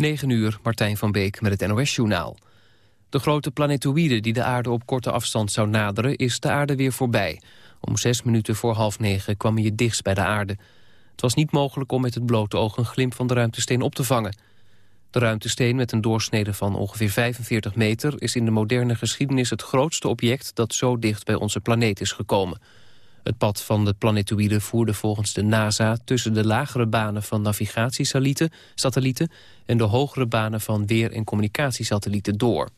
9 uur, Martijn van Beek met het NOS-journaal. De grote planetoïde die de aarde op korte afstand zou naderen... is de aarde weer voorbij. Om zes minuten voor half negen kwam hij het dichtst bij de aarde. Het was niet mogelijk om met het blote oog een glimp van de ruimtesteen op te vangen. De ruimtesteen met een doorsnede van ongeveer 45 meter... is in de moderne geschiedenis het grootste object... dat zo dicht bij onze planeet is gekomen. Het pad van de planetoïde voerde volgens de NASA... tussen de lagere banen van navigatiesatellieten satellieten, en de hogere banen van weer- en communicatiesatellieten door.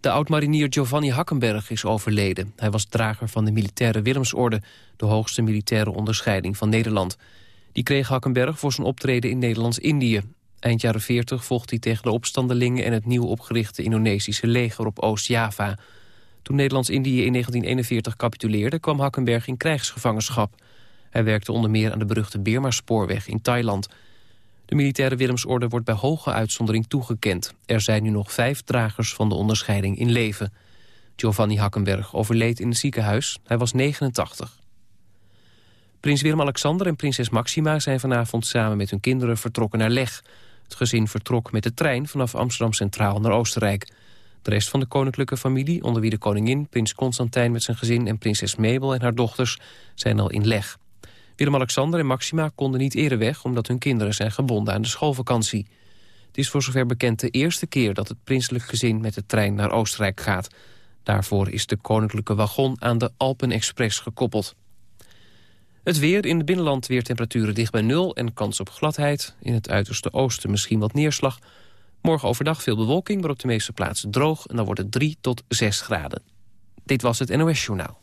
De oud-marinier Giovanni Hakkenberg is overleden. Hij was drager van de militaire Willemsorde... de hoogste militaire onderscheiding van Nederland. Die kreeg Hakkenberg voor zijn optreden in Nederlands-Indië. Eind jaren 40 vocht hij tegen de opstandelingen... en het nieuw opgerichte Indonesische leger op Oost-Java. Toen Nederlands-Indië in 1941 capituleerde... kwam Hakkenberg in krijgsgevangenschap. Hij werkte onder meer aan de beruchte Birma-spoorweg in Thailand... De militaire Willemsorde wordt bij hoge uitzondering toegekend. Er zijn nu nog vijf dragers van de onderscheiding in leven. Giovanni Hakkenberg overleed in het ziekenhuis. Hij was 89. Prins Willem-Alexander en prinses Maxima zijn vanavond samen met hun kinderen vertrokken naar Leg. Het gezin vertrok met de trein vanaf Amsterdam Centraal naar Oostenrijk. De rest van de koninklijke familie, onder wie de koningin, prins Constantijn met zijn gezin en prinses Mabel en haar dochters, zijn al in Leg. Willem-Alexander en Maxima konden niet eerder weg... omdat hun kinderen zijn gebonden aan de schoolvakantie. Het is voor zover bekend de eerste keer dat het prinselijk gezin... met de trein naar Oostenrijk gaat. Daarvoor is de koninklijke wagon aan de Alpen Express gekoppeld. Het weer in het binnenland weer temperaturen dicht bij nul... en kans op gladheid. In het uiterste oosten misschien wat neerslag. Morgen overdag veel bewolking, maar op de meeste plaatsen droog... en dan wordt het 3 tot 6 graden. Dit was het NOS Journaal.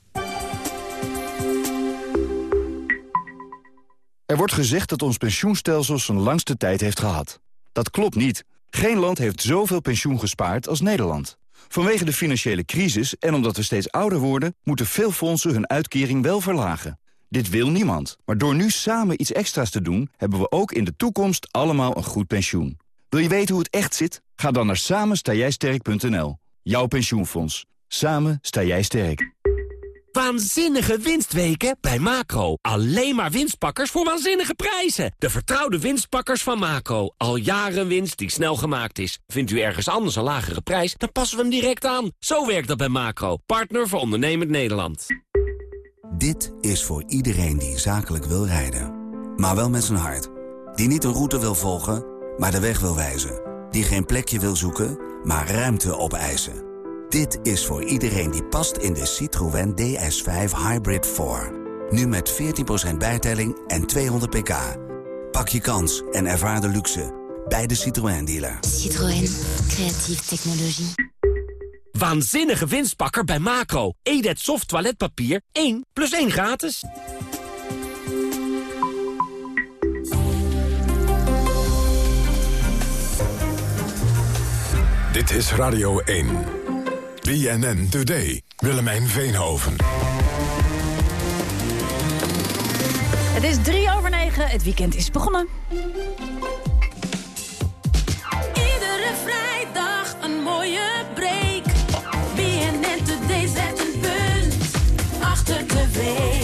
Er wordt gezegd dat ons pensioenstelsel zijn langste tijd heeft gehad. Dat klopt niet. Geen land heeft zoveel pensioen gespaard als Nederland. Vanwege de financiële crisis en omdat we steeds ouder worden... moeten veel fondsen hun uitkering wel verlagen. Dit wil niemand. Maar door nu samen iets extra's te doen... hebben we ook in de toekomst allemaal een goed pensioen. Wil je weten hoe het echt zit? Ga dan naar samenstaaijsterk.nl. Jouw pensioenfonds. Samen sta jij sterk. Waanzinnige winstweken bij Macro. Alleen maar winstpakkers voor waanzinnige prijzen. De vertrouwde winstpakkers van Macro. Al jaren winst die snel gemaakt is. Vindt u ergens anders een lagere prijs, dan passen we hem direct aan. Zo werkt dat bij Macro. Partner voor ondernemend Nederland. Dit is voor iedereen die zakelijk wil rijden. Maar wel met zijn hart. Die niet een route wil volgen, maar de weg wil wijzen. Die geen plekje wil zoeken, maar ruimte opeisen. Dit is voor iedereen die past in de Citroën DS5 Hybrid 4. Nu met 14% bijtelling en 200 pk. Pak je kans en ervaar de luxe bij de Citroën dealer. Citroën, creatieve technologie. Waanzinnige winstpakker bij Macro. Edet soft toiletpapier 1 plus 1 gratis. Dit is Radio 1. BNN Today. Willemijn Veenhoven. Het is drie over negen. Het weekend is begonnen. Iedere vrijdag een mooie break. BNN Today zet een punt achter de week.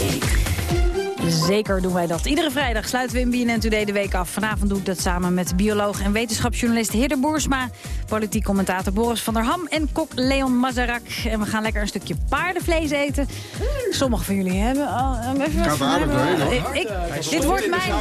Zeker doen wij dat. Iedere vrijdag sluiten we in BNN Today de week af. Vanavond doe ik dat samen met bioloog en wetenschapsjournalist Heerder Boersma... politiek commentator Boris van der Ham en kok Leon Mazarak. En we gaan lekker een stukje paardenvlees eten. Sommigen van jullie hebben al... Even. Ik- ik- dit, wordt mijn,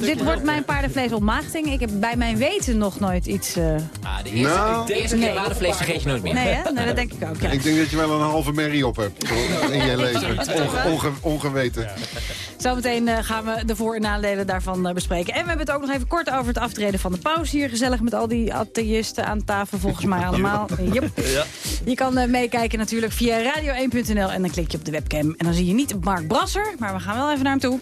dit wordt mijn paardenvleesontmaagding. Ik heb bij mijn weten nog nooit iets... eh, Ah, de eerste, Nou. de eerste Nee. keer paardenvlees vergeet je nooit meer. Nee, hè? Nee, dat denk ik ook, ja. Ik denk dat je wel een halve merrie op hebt in je leven. Onge- onge- ongeweten. Zometeen eh, gaan we de voor- en nadelen daarvan eh, bespreken. En we hebben het ook nog even kort over het aftreden van de paus hier. Gezellig met al die atheïsten aan tafel, volgens mij allemaal. Yep. Je kan eh, meekijken natuurlijk via radio1.nl en dan klik je op de webcam. En dan zie je niet Mark Brasser, maar we gaan wel even naar hem toe.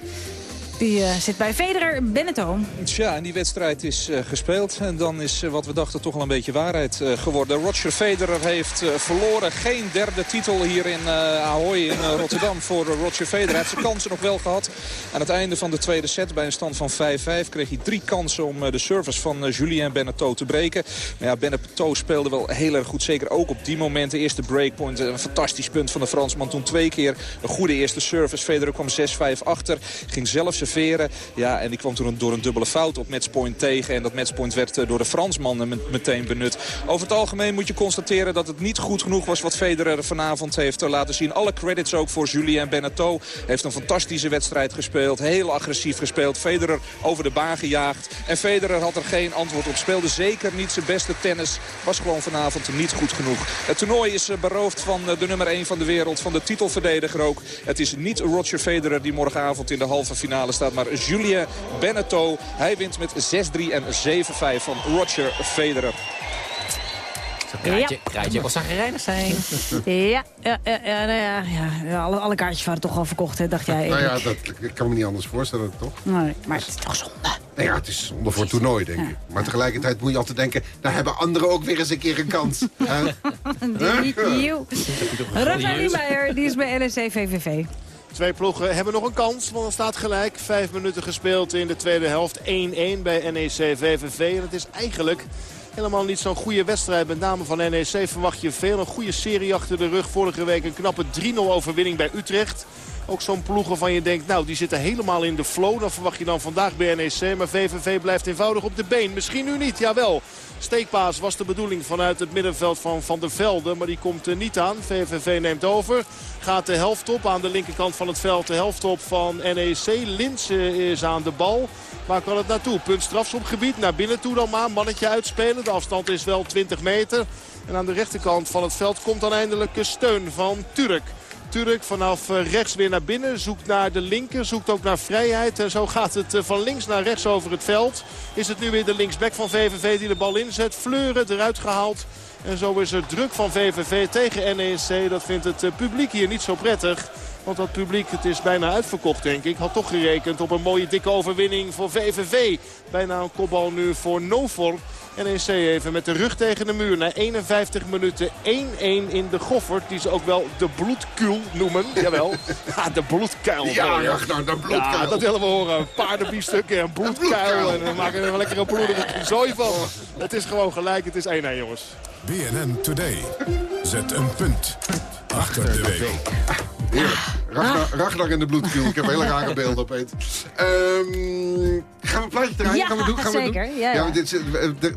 Die eh, zit bij Federer Benetton. Tja, en die wedstrijd is eh, gespeeld. En dan is eh, wat we dachten toch al een beetje waarheid geworden. Roger Federer heeft verloren. Geen derde titel hier in Ahoy in Rotterdam voor Roger Federer. Hij heeft zijn kansen nog wel gehad. Aan het einde van de tweede set bij een stand van 5-5 kreeg hij drie kansen om de service van Julien Beneteau te breken. Maar ja, Beneteau speelde wel heel erg goed. Zeker ook op die momenten. Eerste breakpoint, een fantastisch punt van de Fransman. Toen twee keer een goede eerste service. Federer kwam 6-5 achter. Ging zelf serveren Ja, en die kwam toen door een dubbele fout op matchpoint tegen. En dat matchpoint werd door de Fransman meteen benut. Over het algemeen moet je constateren dat het niet goed genoeg was wat Federer vanavond heeft laten zien. Alle credits ook voor Julien Beneteau. Heeft een fantastische wedstrijd gespeeld. Heel agressief gespeeld. Federer over de baan gejaagd. En Federer had er geen antwoord op. Speelde zeker niet zijn beste tennis. Was gewoon vanavond niet goed genoeg. Het toernooi is beroofd van de nummer 1 van de wereld. Van de titelverdediger ook. Het is niet Roger Federer die morgenavond in de halve finale staat. Maar Julien Beneteau. Hij wint met 6-3 en 7-5 van Roger Federer. Kraatje, kraatje kon zagrijnig zijn. Ja, ja, ja, ja, nou ja, ja, alle, alle kaartjes waren toch al verkocht, hè, dacht jij. Nou ja, dat ik kan me niet anders voorstellen, toch? Nee, maar het is toch zonde. Nou ja, het is zonde voor het toernooi, denk ik. Maar tegelijkertijd moet je altijd denken... daar hebben anderen ook weer eens een keer een kans. Rafa Niemeyer, die is bij LSC VVV. Twee ploegen hebben nog een kans, want er staat gelijk. Vijf minuten gespeeld in de tweede helft. 1-1 bij NEC VVV. En het is eigenlijk helemaal niet zo'n goede wedstrijd. Met name van NEC verwacht je veel. Een goede serie achter de rug. Vorige week een knappe 3-0 overwinning bij Utrecht. Ook zo'n ploegen van je denkt, nou die zitten helemaal in de flow. Dan verwacht je dan vandaag bij NEC. Maar VVV blijft eenvoudig op de been. Misschien nu niet, jawel. Steekpaas was de bedoeling vanuit het middenveld van Van der Velde. Maar die komt er niet aan. VVV neemt over. Gaat de helft op aan de linkerkant van het veld. De helft op van NEC. Linsen is aan de bal. Waar kan het naartoe? Punt strafschopgebied. Naar binnen toe dan maar. Mannetje uitspelen. De afstand is wel 20 meter. En aan de rechterkant van het veld komt dan eindelijk steun van Turk. Turk vanaf rechts weer naar binnen. Zoekt naar de linker. Zoekt ook naar vrijheid. En zo gaat het van links naar rechts over het veld. Is het nu weer de linksback van VVV die de bal inzet. Fleuren eruit gehaald. En zo is er druk van VVV tegen NEC. Dat vindt het publiek hier niet zo prettig. Want dat publiek, het is bijna uitverkocht denk ik. Had toch gerekend op een mooie dikke overwinning voor VVV. Bijna een kopbal nu voor Nofor. NEC even met de rug tegen de muur. Na 51 minuten 1-1 in de Goffert. Die ze ook wel de bloedkuil noemen. Jawel. Ja, de bloedkuil. Ja, ja nou, de bloedkuil. Ja, dat willen we horen. Paardenbiefstukken en bloedkuil. En we maken er een lekkere bloedige zooi van. Het is gewoon gelijk. Het is 1-1 jongens. BNN Today. Zet een punt achter de week. Heerlijk. Ragnar, Ragnar in de bloedkuil. Ik heb hele rare beelden opeens. Um, gaan we een plaatje draaien? Ja, gaan we doen? Gaan zeker. We doen? Ja, ja. dit is,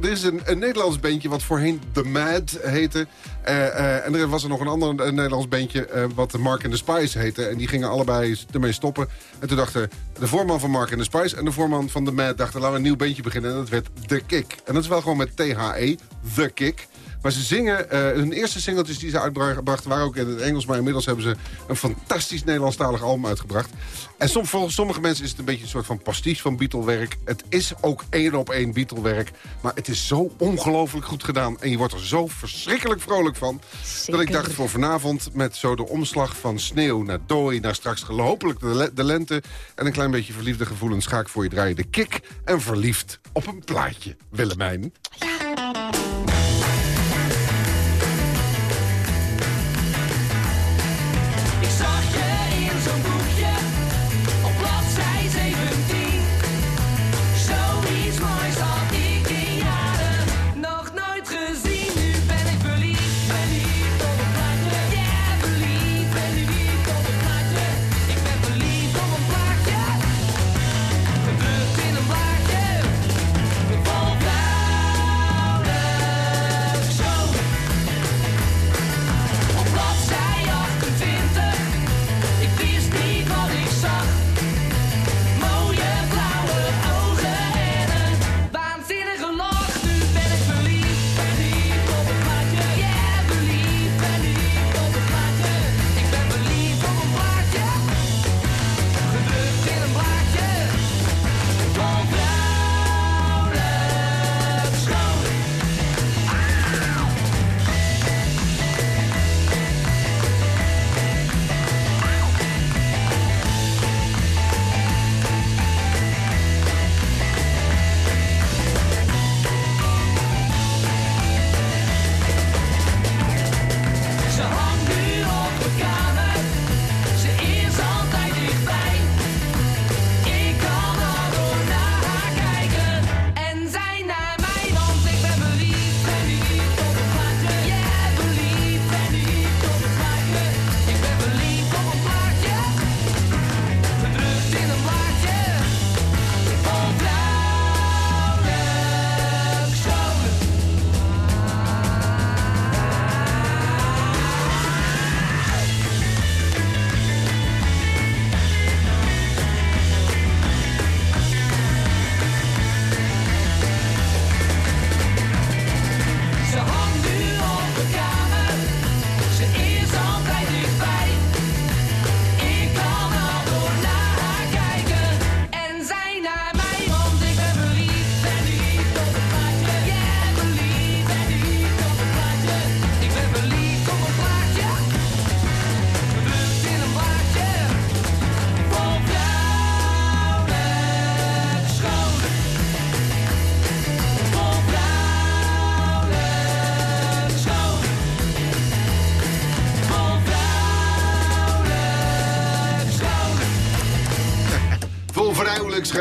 er is een, een Nederlands bandje wat voorheen The Mad heette. Uh, uh, en er was er nog een ander een Nederlands bandje uh, wat Mark and the Spice heette. En die gingen allebei ermee stoppen. En toen dachten de voorman van Mark and the Spice en de voorman van The Mad... dachten laten we een nieuw bandje beginnen. En dat werd The Kick. En dat is wel gewoon met T-H-E, The Kick. Maar ze zingen, uh, hun eerste singeltjes die ze uitbrachten waren ook in het Engels. Maar inmiddels hebben ze een fantastisch Nederlandstalig album uitgebracht. En volgens sommige mensen is het een beetje een soort van pastiche van Beatle-werk. Het is ook één op één Beatle-werk. Maar het is zo ongelooflijk goed gedaan. En je wordt er zo verschrikkelijk vrolijk van. Zeker. Dat ik dacht voor vanavond met zo de omslag van sneeuw naar dooi... naar straks hopelijk de, le de lente en een klein beetje verliefde gevoelens... ga ik voor je draaien de kick en verliefd op een plaatje. Willemijn. Ja.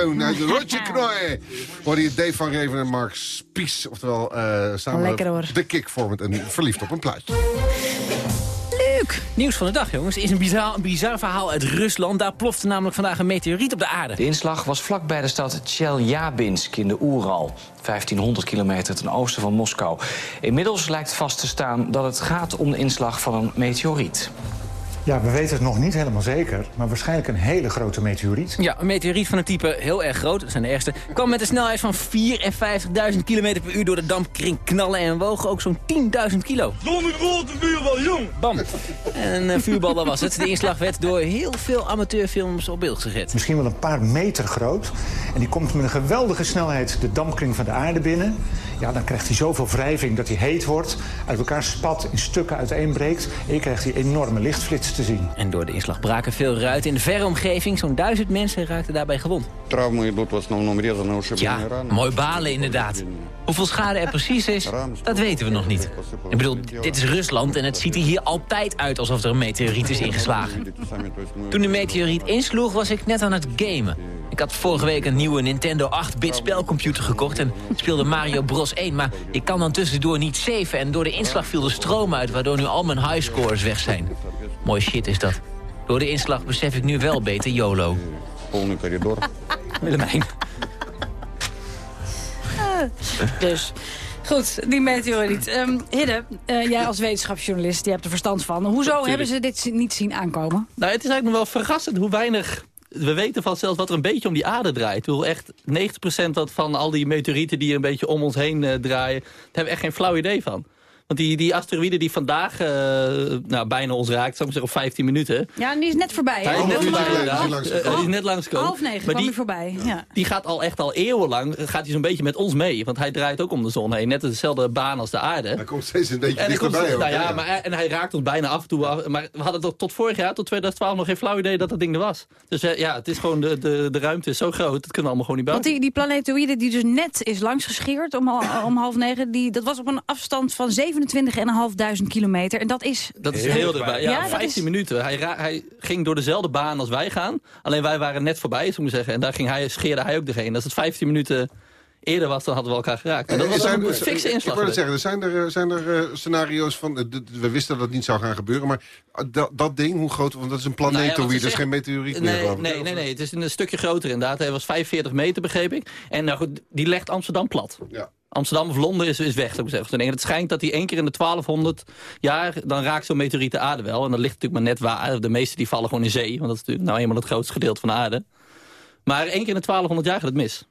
Schoon uit de rotje knooien. Hoorde je Dave van Reven en Mark Spies. Oftewel eh, samen Lekker, hoor. de kick vormend en verliefd op een plaatje. Leuk! Nieuws van de dag, jongens, is een bizar, een bizar verhaal uit Rusland. Daar plofte namelijk vandaag een meteoriet op de aarde. De inslag was vlakbij de stad Chelyabinsk in de Oeral. 1500 kilometer ten oosten van Moskou. Inmiddels lijkt vast te staan dat het gaat om de inslag van een meteoriet. Ja, we weten het nog niet helemaal zeker, maar waarschijnlijk een hele grote meteoriet. Ja, een meteoriet van een type heel erg groot, dat zijn de eerste... kwam met een snelheid van 54.000 km per uur door de dampkring knallen... en woog ook zo'n 10.000 kilo. Zonder grote vuurbal, jong! Bam! En een eh, vuurbal, dat was het. De inslag werd door heel veel amateurfilms op beeld gezet. Misschien wel een paar meter groot. En die komt met een geweldige snelheid de dampkring van de aarde binnen. Ja, dan krijgt hij zoveel wrijving dat hij heet wordt, uit elkaar spat, in stukken uiteenbreekt. En je krijgt die enorme lichtflits te zien. En door de inslag braken veel ruiten in de verre omgeving. Zo'n duizend mensen raakten daarbij gewond. Ja, mooi balen inderdaad. Hoeveel schade er precies is, dat weten we nog niet. Ik bedoel, dit is Rusland en het ziet er hier altijd uit alsof er een meteoriet is ingeslagen. Toen de meteoriet insloeg was ik net aan het gamen. Ik had vorige week een nieuwe Nintendo 8-bit spelcomputer gekocht... en speelde Mario Bros 1, maar ik kan dan tussendoor niet zeven... en door de inslag viel de stroom uit, waardoor nu al mijn highscores weg zijn. Mooi shit is dat. Door de inslag besef ik nu wel beter YOLO. Volgende door. Willemijn. Ah, dus... Goed, die meteoriet. Um, ehm, Hidde, uh, jij als wetenschapsjournalist, je hebt er verstand van. Hoezo hebben ze dit niet zien aankomen? Nou, het is eigenlijk nog wel verrassend hoe weinig we weten van zelfs wat er een beetje om die aarde draait. Ik echt 90% wat van al die meteorieten die een beetje om ons heen eh, draaien... daar hebben we echt geen flauw idee van. Want die, die asteroïde die vandaag eh, nou, bijna ons raakt, zou ik maar zeggen, op 15 minuten... Ja, en die is net voorbij. Hij is net voorbij, die is net langsgekomen. Half negen Maar kwam die- hij voorbij. Ja. die gaat al echt al eeuwenlang gaat hij zo'n beetje met ons mee. Want hij draait ook om de zon heen. Net dezelfde baan als de aarde. Hij komt steeds een beetje En, hij komt- dichterbij. ook, nou ja, maar, en hij raakt ons bijna af en toe af. Maar we hadden tot, tot vorig jaar, tot 2012, nog geen flauw idee dat dat ding er was. Dus eh, ja, het is gewoon de, de, de ruimte is zo groot. Dat kunnen we allemaal gewoon niet Want buiten. die, die planetoïde die dus net is langsgescheerd om, om half negen... Die, dat was op een afstand van 27.500 kilometer. En dat is... Dat is heel erbij. Ja, dat 15 is- minuten. Hij, hij ging door dezelfde baan als wij gaan. Alleen wij waren net voorbij, zou ik zeggen. En daar ging hij, scheerde hij ook doorheen. Als het 15 minuten eerder was, dan hadden we elkaar geraakt. En dat was Zijn- een fikse Ik inslag. net geweest. zeggen, er zijn er, zijn er eh, scenario's van... eh, we wisten dat het niet zou gaan gebeuren, maar eh, dat, dat ding, hoe groot... Want dat is een Nou ja, dat is geen meteoriet meer, nee, ik. Nee, nee, nee, het is een stukje groter inderdaad. Hij was 45 meter, begreep ik. En nou goed, die legt Amsterdam plat. Ja. Amsterdam of Londen is, is weg, zou ik zeggen. En het schijnt dat die één keer in de 1200 jaar... dan raakt zo'n meteoriet de aarde wel. En dat ligt natuurlijk maar net waar. De meeste die vallen gewoon in zee. Want dat is natuurlijk nou eenmaal het grootste gedeelte van de aarde. Maar één keer in de 1200 jaar gaat het mis.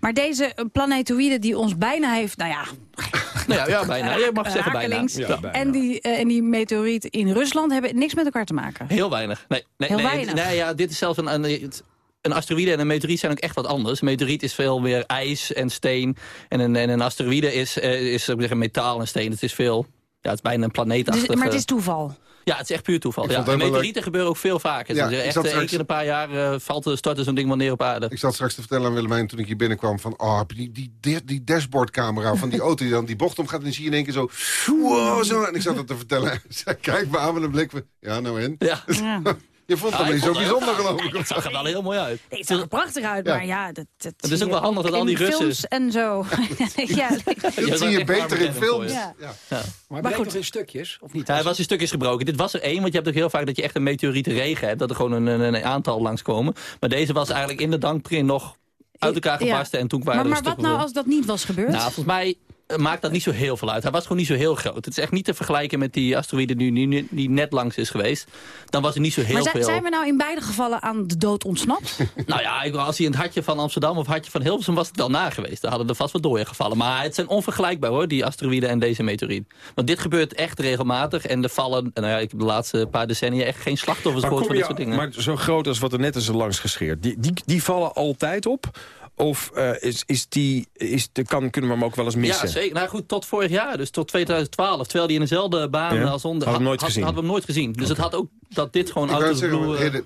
Maar deze planetoïde die ons bijna heeft... Nou ja, Nou ja, ja bijna. Je mag zeggen bijna. rakelings. Ja, bijna. En, die, eh, en die meteoriet in Rusland hebben niks met elkaar te maken. Heel weinig. Nee, nee, Heel nee, weinig. Nee, ja, dit is zelfs een, een, een asteroïde en een meteoriet zijn ook echt wat anders. Een meteoriet is veel meer ijs en steen. En een, en een asteroïde is, eh, is zeggen, metaal en steen. Het is veel... Ja, het is bijna een planeetachtige... Dus, maar het is toeval. Ja, het is echt puur toeval. Ja. En meteorieten gebeuren ook veel vaker. Ja, Dus echt eh, één straks- keer in een paar jaar eh, valt, starten zo'n ding wel neer op aarde. Ik zat straks te vertellen aan Willemijn toen ik hier binnenkwam van... oh, heb je die, die, die, dashboardcamera van die auto die dan die bocht omgaat... en dan zie je in één keer zo... Wow, zo. En ik zat dat te vertellen. Zij kijkt me aan met een blik van... Ja, nou en? Ja. Je vond het Ja, niet zo bijzonder, geloof ik. Het zag er wel heel mooi uit. Nee, het zag er prachtig uit, Ja. maar ja... Dat, dat Het is ook wel handig dat al in die Russen- films en zo. ja, Dat zie je beter in films. Ja. Ja. Maar, Maar goed. in stukjes, of niet? Ja, hij was in stukjes gebroken. Dit was er één, want je hebt ook heel vaak dat je echt een meteorietenregen hebt. Dat er gewoon een, een, een aantal langskomen. Maar deze was eigenlijk in de dankprin nog uit elkaar Ja. gebarsten. En toen waren Maar, er maar wat nou als dat niet was gebeurd? Nou, volgens mij maakt dat niet zo heel veel uit. Hij was gewoon niet zo heel groot. Het is echt niet te vergelijken met die asteroïde die, die, die net langs is geweest. Dan was er niet zo heel maar zijn, veel... zijn we nou in beide gevallen aan de dood ontsnapt? Nou ja, ik- als hij in het hartje van Amsterdam of hartje van Hilversum was het wel na geweest. Dan hadden er vast wat dooien gevallen. Maar het zijn onvergelijkbaar hoor, die asteroïden en deze meteoriet. Want dit gebeurt echt regelmatig. En er vallen, nou ja, ik heb de laatste paar decennia echt geen slachtoffers gehoord van dit soort dingen. maar zo groot als wat er net is er langs gescheerd. Die, die, die vallen altijd op? Of eh, is, is die, is de, kan, kunnen we hem ook wel eens missen? Ja, zeker. Nou goed, tot vorig jaar, dus tot 2012. Terwijl die in dezelfde baan Ja, als onder... hadden we hem nooit had- gezien. Hadden we hem nooit gezien. Dus het had ook dat dit gewoon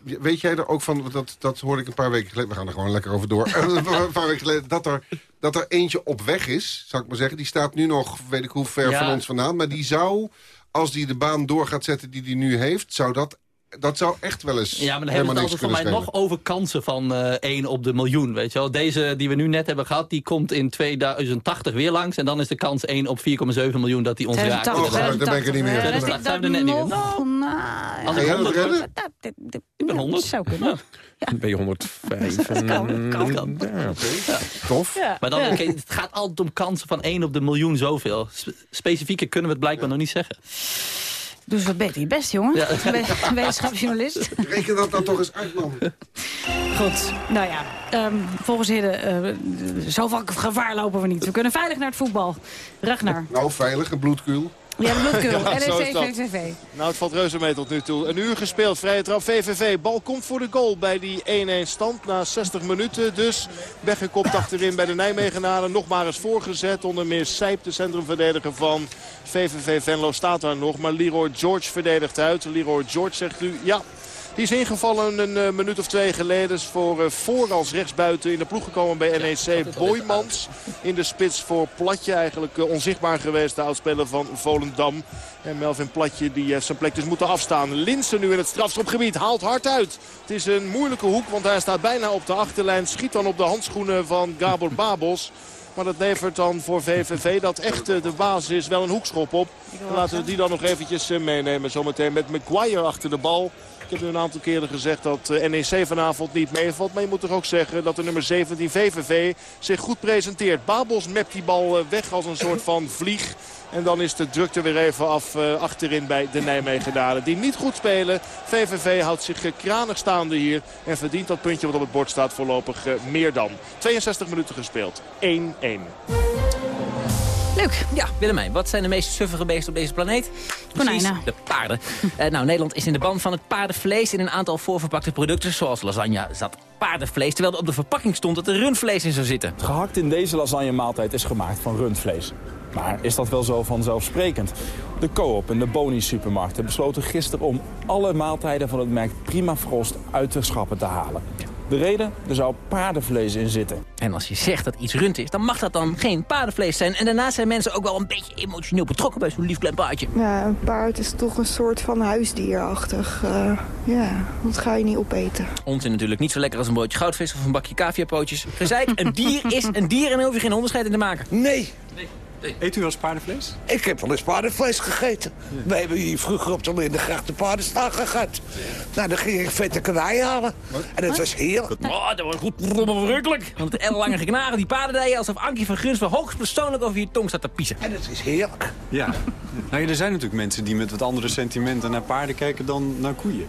Ik weet jij er ook van, dat, dat hoorde ik een paar weken geleden... we gaan er gewoon lekker over door. een paar weken geleden, dat er, dat er eentje op weg is, zou ik maar zeggen. Die staat nu nog, weet ik hoe ver Ja. van ons vandaan. Maar die zou, als die de baan door gaat zetten die die nu heeft... zou dat dat zou echt wel eens Ja, maar dan helemaal hebben we het voor mij nog over kansen van eh 1 op de miljoen. Weet je wel. Deze die we nu net hebben gehad, die komt in 2080 weer langs. En dan is de kans 1 op 4,7 miljoen dat die ons raakt. 2080, Oh, dan ben ik er niet meer. 2080 zijn we er net niet meer. nog, nou, Als ik jij dat 100 redden? word, dat- dit- dit- ik ben 100. zou kunnen. Dan ben je 105. en- Kan, kan, kan. Ja. Tof. Ja. Maar dan, Ja. oké, het gaat altijd om kansen van 1 op de miljoen zoveel. Spe- Specifieker kunnen we het blijkbaar nog niet zeggen. Doe eens wat beter je best, jongen. Ja. Wetenschapsjournalist. Reken dat dan toch eens uit, man. Goed, nou ja, ehm, volgens heren, eh zoveel gevaar lopen we niet. We kunnen veilig naar het voetbal. Ragnar. Nou, veilig, een bloedkuil. Ja, de bloedkul. Ja, NEC. VVV. Nou, het valt reuze mee tot nu toe. Een uur gespeeld, vrije trap VVV. Bal komt voor de goal bij die 1-1 stand na 60 minuten. Dus weggekopt achterin bij de Nijmegenaren. Nog maar eens voorgezet. Onder meer Sijp, de centrumverdediger van VVV Venlo, staat daar nog. Maar Leroy George verdedigt uit. Leroy George zegt u, ja... Die is ingevallen een eh, minuut of twee geleden. Voor, eh, voor als rechtsbuiten in de ploeg gekomen bij NEC. Boymans in de spits voor Platje. Eigenlijk eh, onzichtbaar geweest, de oudspeler van Volendam. En Melvin Platje die heeft zijn plek dus moeten afstaan. Linsen nu in het strafschopgebied haalt hard uit. Het is een moeilijke hoek, want hij staat bijna op de achterlijn. Schiet dan op de handschoenen van Gabor Babos. Maar dat levert dan voor VVV, dat echt de basis is, wel een hoekschop op. Laten we die dan nog eventjes meenemen. Zometeen met Maguire achter de bal. Ik heb nu een aantal keren gezegd dat eh, NEC vanavond niet meevalt. Maar je moet toch ook zeggen dat de nummer 17 VVV zich goed presenteert. Babos mept die bal eh, weg als een soort van vlieg. En dan is de drukte weer even af eh, achterin bij de Nijmegenaren. Die niet goed spelen. VVV houdt zich kranig staande hier. En verdient dat puntje wat op het bord staat voorlopig meer dan. 62 minuten gespeeld. 1-1. Leuk. Ja, Willemijn, wat zijn de meest suffige beesten op deze planeet? Precies, Konijnen. de paarden. Eh, nou, Nederland is in de ban van het paardenvlees. In een aantal voorverpakte producten, zoals lasagne, zat paardenvlees. Terwijl er op de verpakking stond dat er rundvlees in zou zitten. Gehakt in deze lasagne maaltijd is gemaakt van rundvlees. Maar is dat wel zo vanzelfsprekend? De Coop en de Boni supermarkten besloten gisteren om alle maaltijden van het merk Prima Frost uit de schappen te halen. De reden? Er zou paardenvlees in zitten. En als je zegt dat iets rund is, dan mag dat dan geen paardenvlees zijn. En daarnaast zijn mensen ook wel een beetje emotioneel betrokken bij zo'n lief klein paardje. Ja, een paard is toch een soort van huisdierachtig. eh, ja, dat ga je niet opeten. Onzin natuurlijk niet zo lekker als een broodje goudvis of een bakje caviapootjes. Gezeik, een dier is een dier en daar hoef je geen onderscheid in te maken. Nee. Eet u wel eens paardenvlees? Ik heb wel eens paardenvlees gegeten. We hebben hier vroeger op de Lindengracht de paardenstagen gehad. Nou, dan ging ik vette kanij halen. En het was heerlijk. Oh, dat was goed verrukkelijk. Want het ellenlange geknagen, die paardendijen... alsof Ankie van Guns van hoogstpersoonlijk over je tong staat te piezen. En het is heerlijk. Ja. Nou, ja, er zijn natuurlijk mensen die met wat andere sentimenten naar paarden kijken dan naar koeien.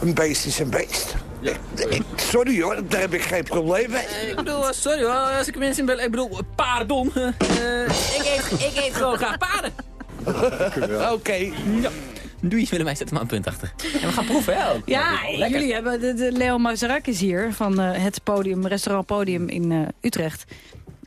Een beest is een beest. Ik- Sorry hoor, daar heb ik geen probleem mee. Eh, Ik bedoel, eh, sorry hoor, als ik mensen bel... Ik bedoel, pardon. Eh, ik, eet, ik eet gewoon graag paarden. Oké. Ja. Doei, Willemijn, zet hem aan een punt achter. En we gaan proeven, hè? ook. Ja, Lekker. jullie hebben de, de Leo Mazarakis hier van eh, het podium, restaurant Podium in eh, Utrecht.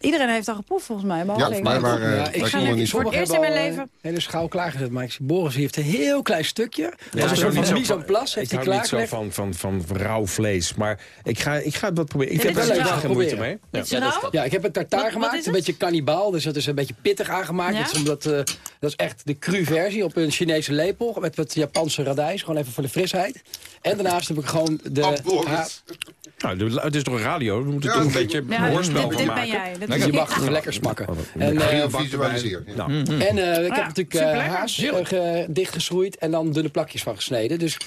Iedereen heeft al geproefd volgens mij. Ja, ik. wij waren, Ja, wij ik konden niet voor het eerst in mijn leven. hele schaal klaargezet. Maar ik zie Boris heeft een heel klein stukje. Ja, Als ik een soort van zo mise en place heeft ik hij hou niet zo van, van, van rauw vlees. Maar ik ga, ik ga het wat proberen. Ik Ja, heb rauw. geen moeite mee. Ja. Is het rauw? Ja, ik heb een tartaar gemaakt. een beetje kannibaal. Dus dat is een beetje pittig aangemaakt. Ja? Dat, is omdat, eh, dat is echt de cru versie op een Chinese lepel. Met wat Japanse radijs. Gewoon even voor de frisheid. En daarnaast heb ik gewoon de... Nou, het is toch een radio? We moeten Ja, toch een beetje Ja, een hoorspel dit- van maken. ben jij. Je mag lekker smakken. En, En, eh, uh, visualiseer. Ja. Nou, En eh, ik Ja, heb natuurlijk eh, superlekker. haas eh, ge- dichtgeschroeid en dan dunne plakjes van gesneden. Dus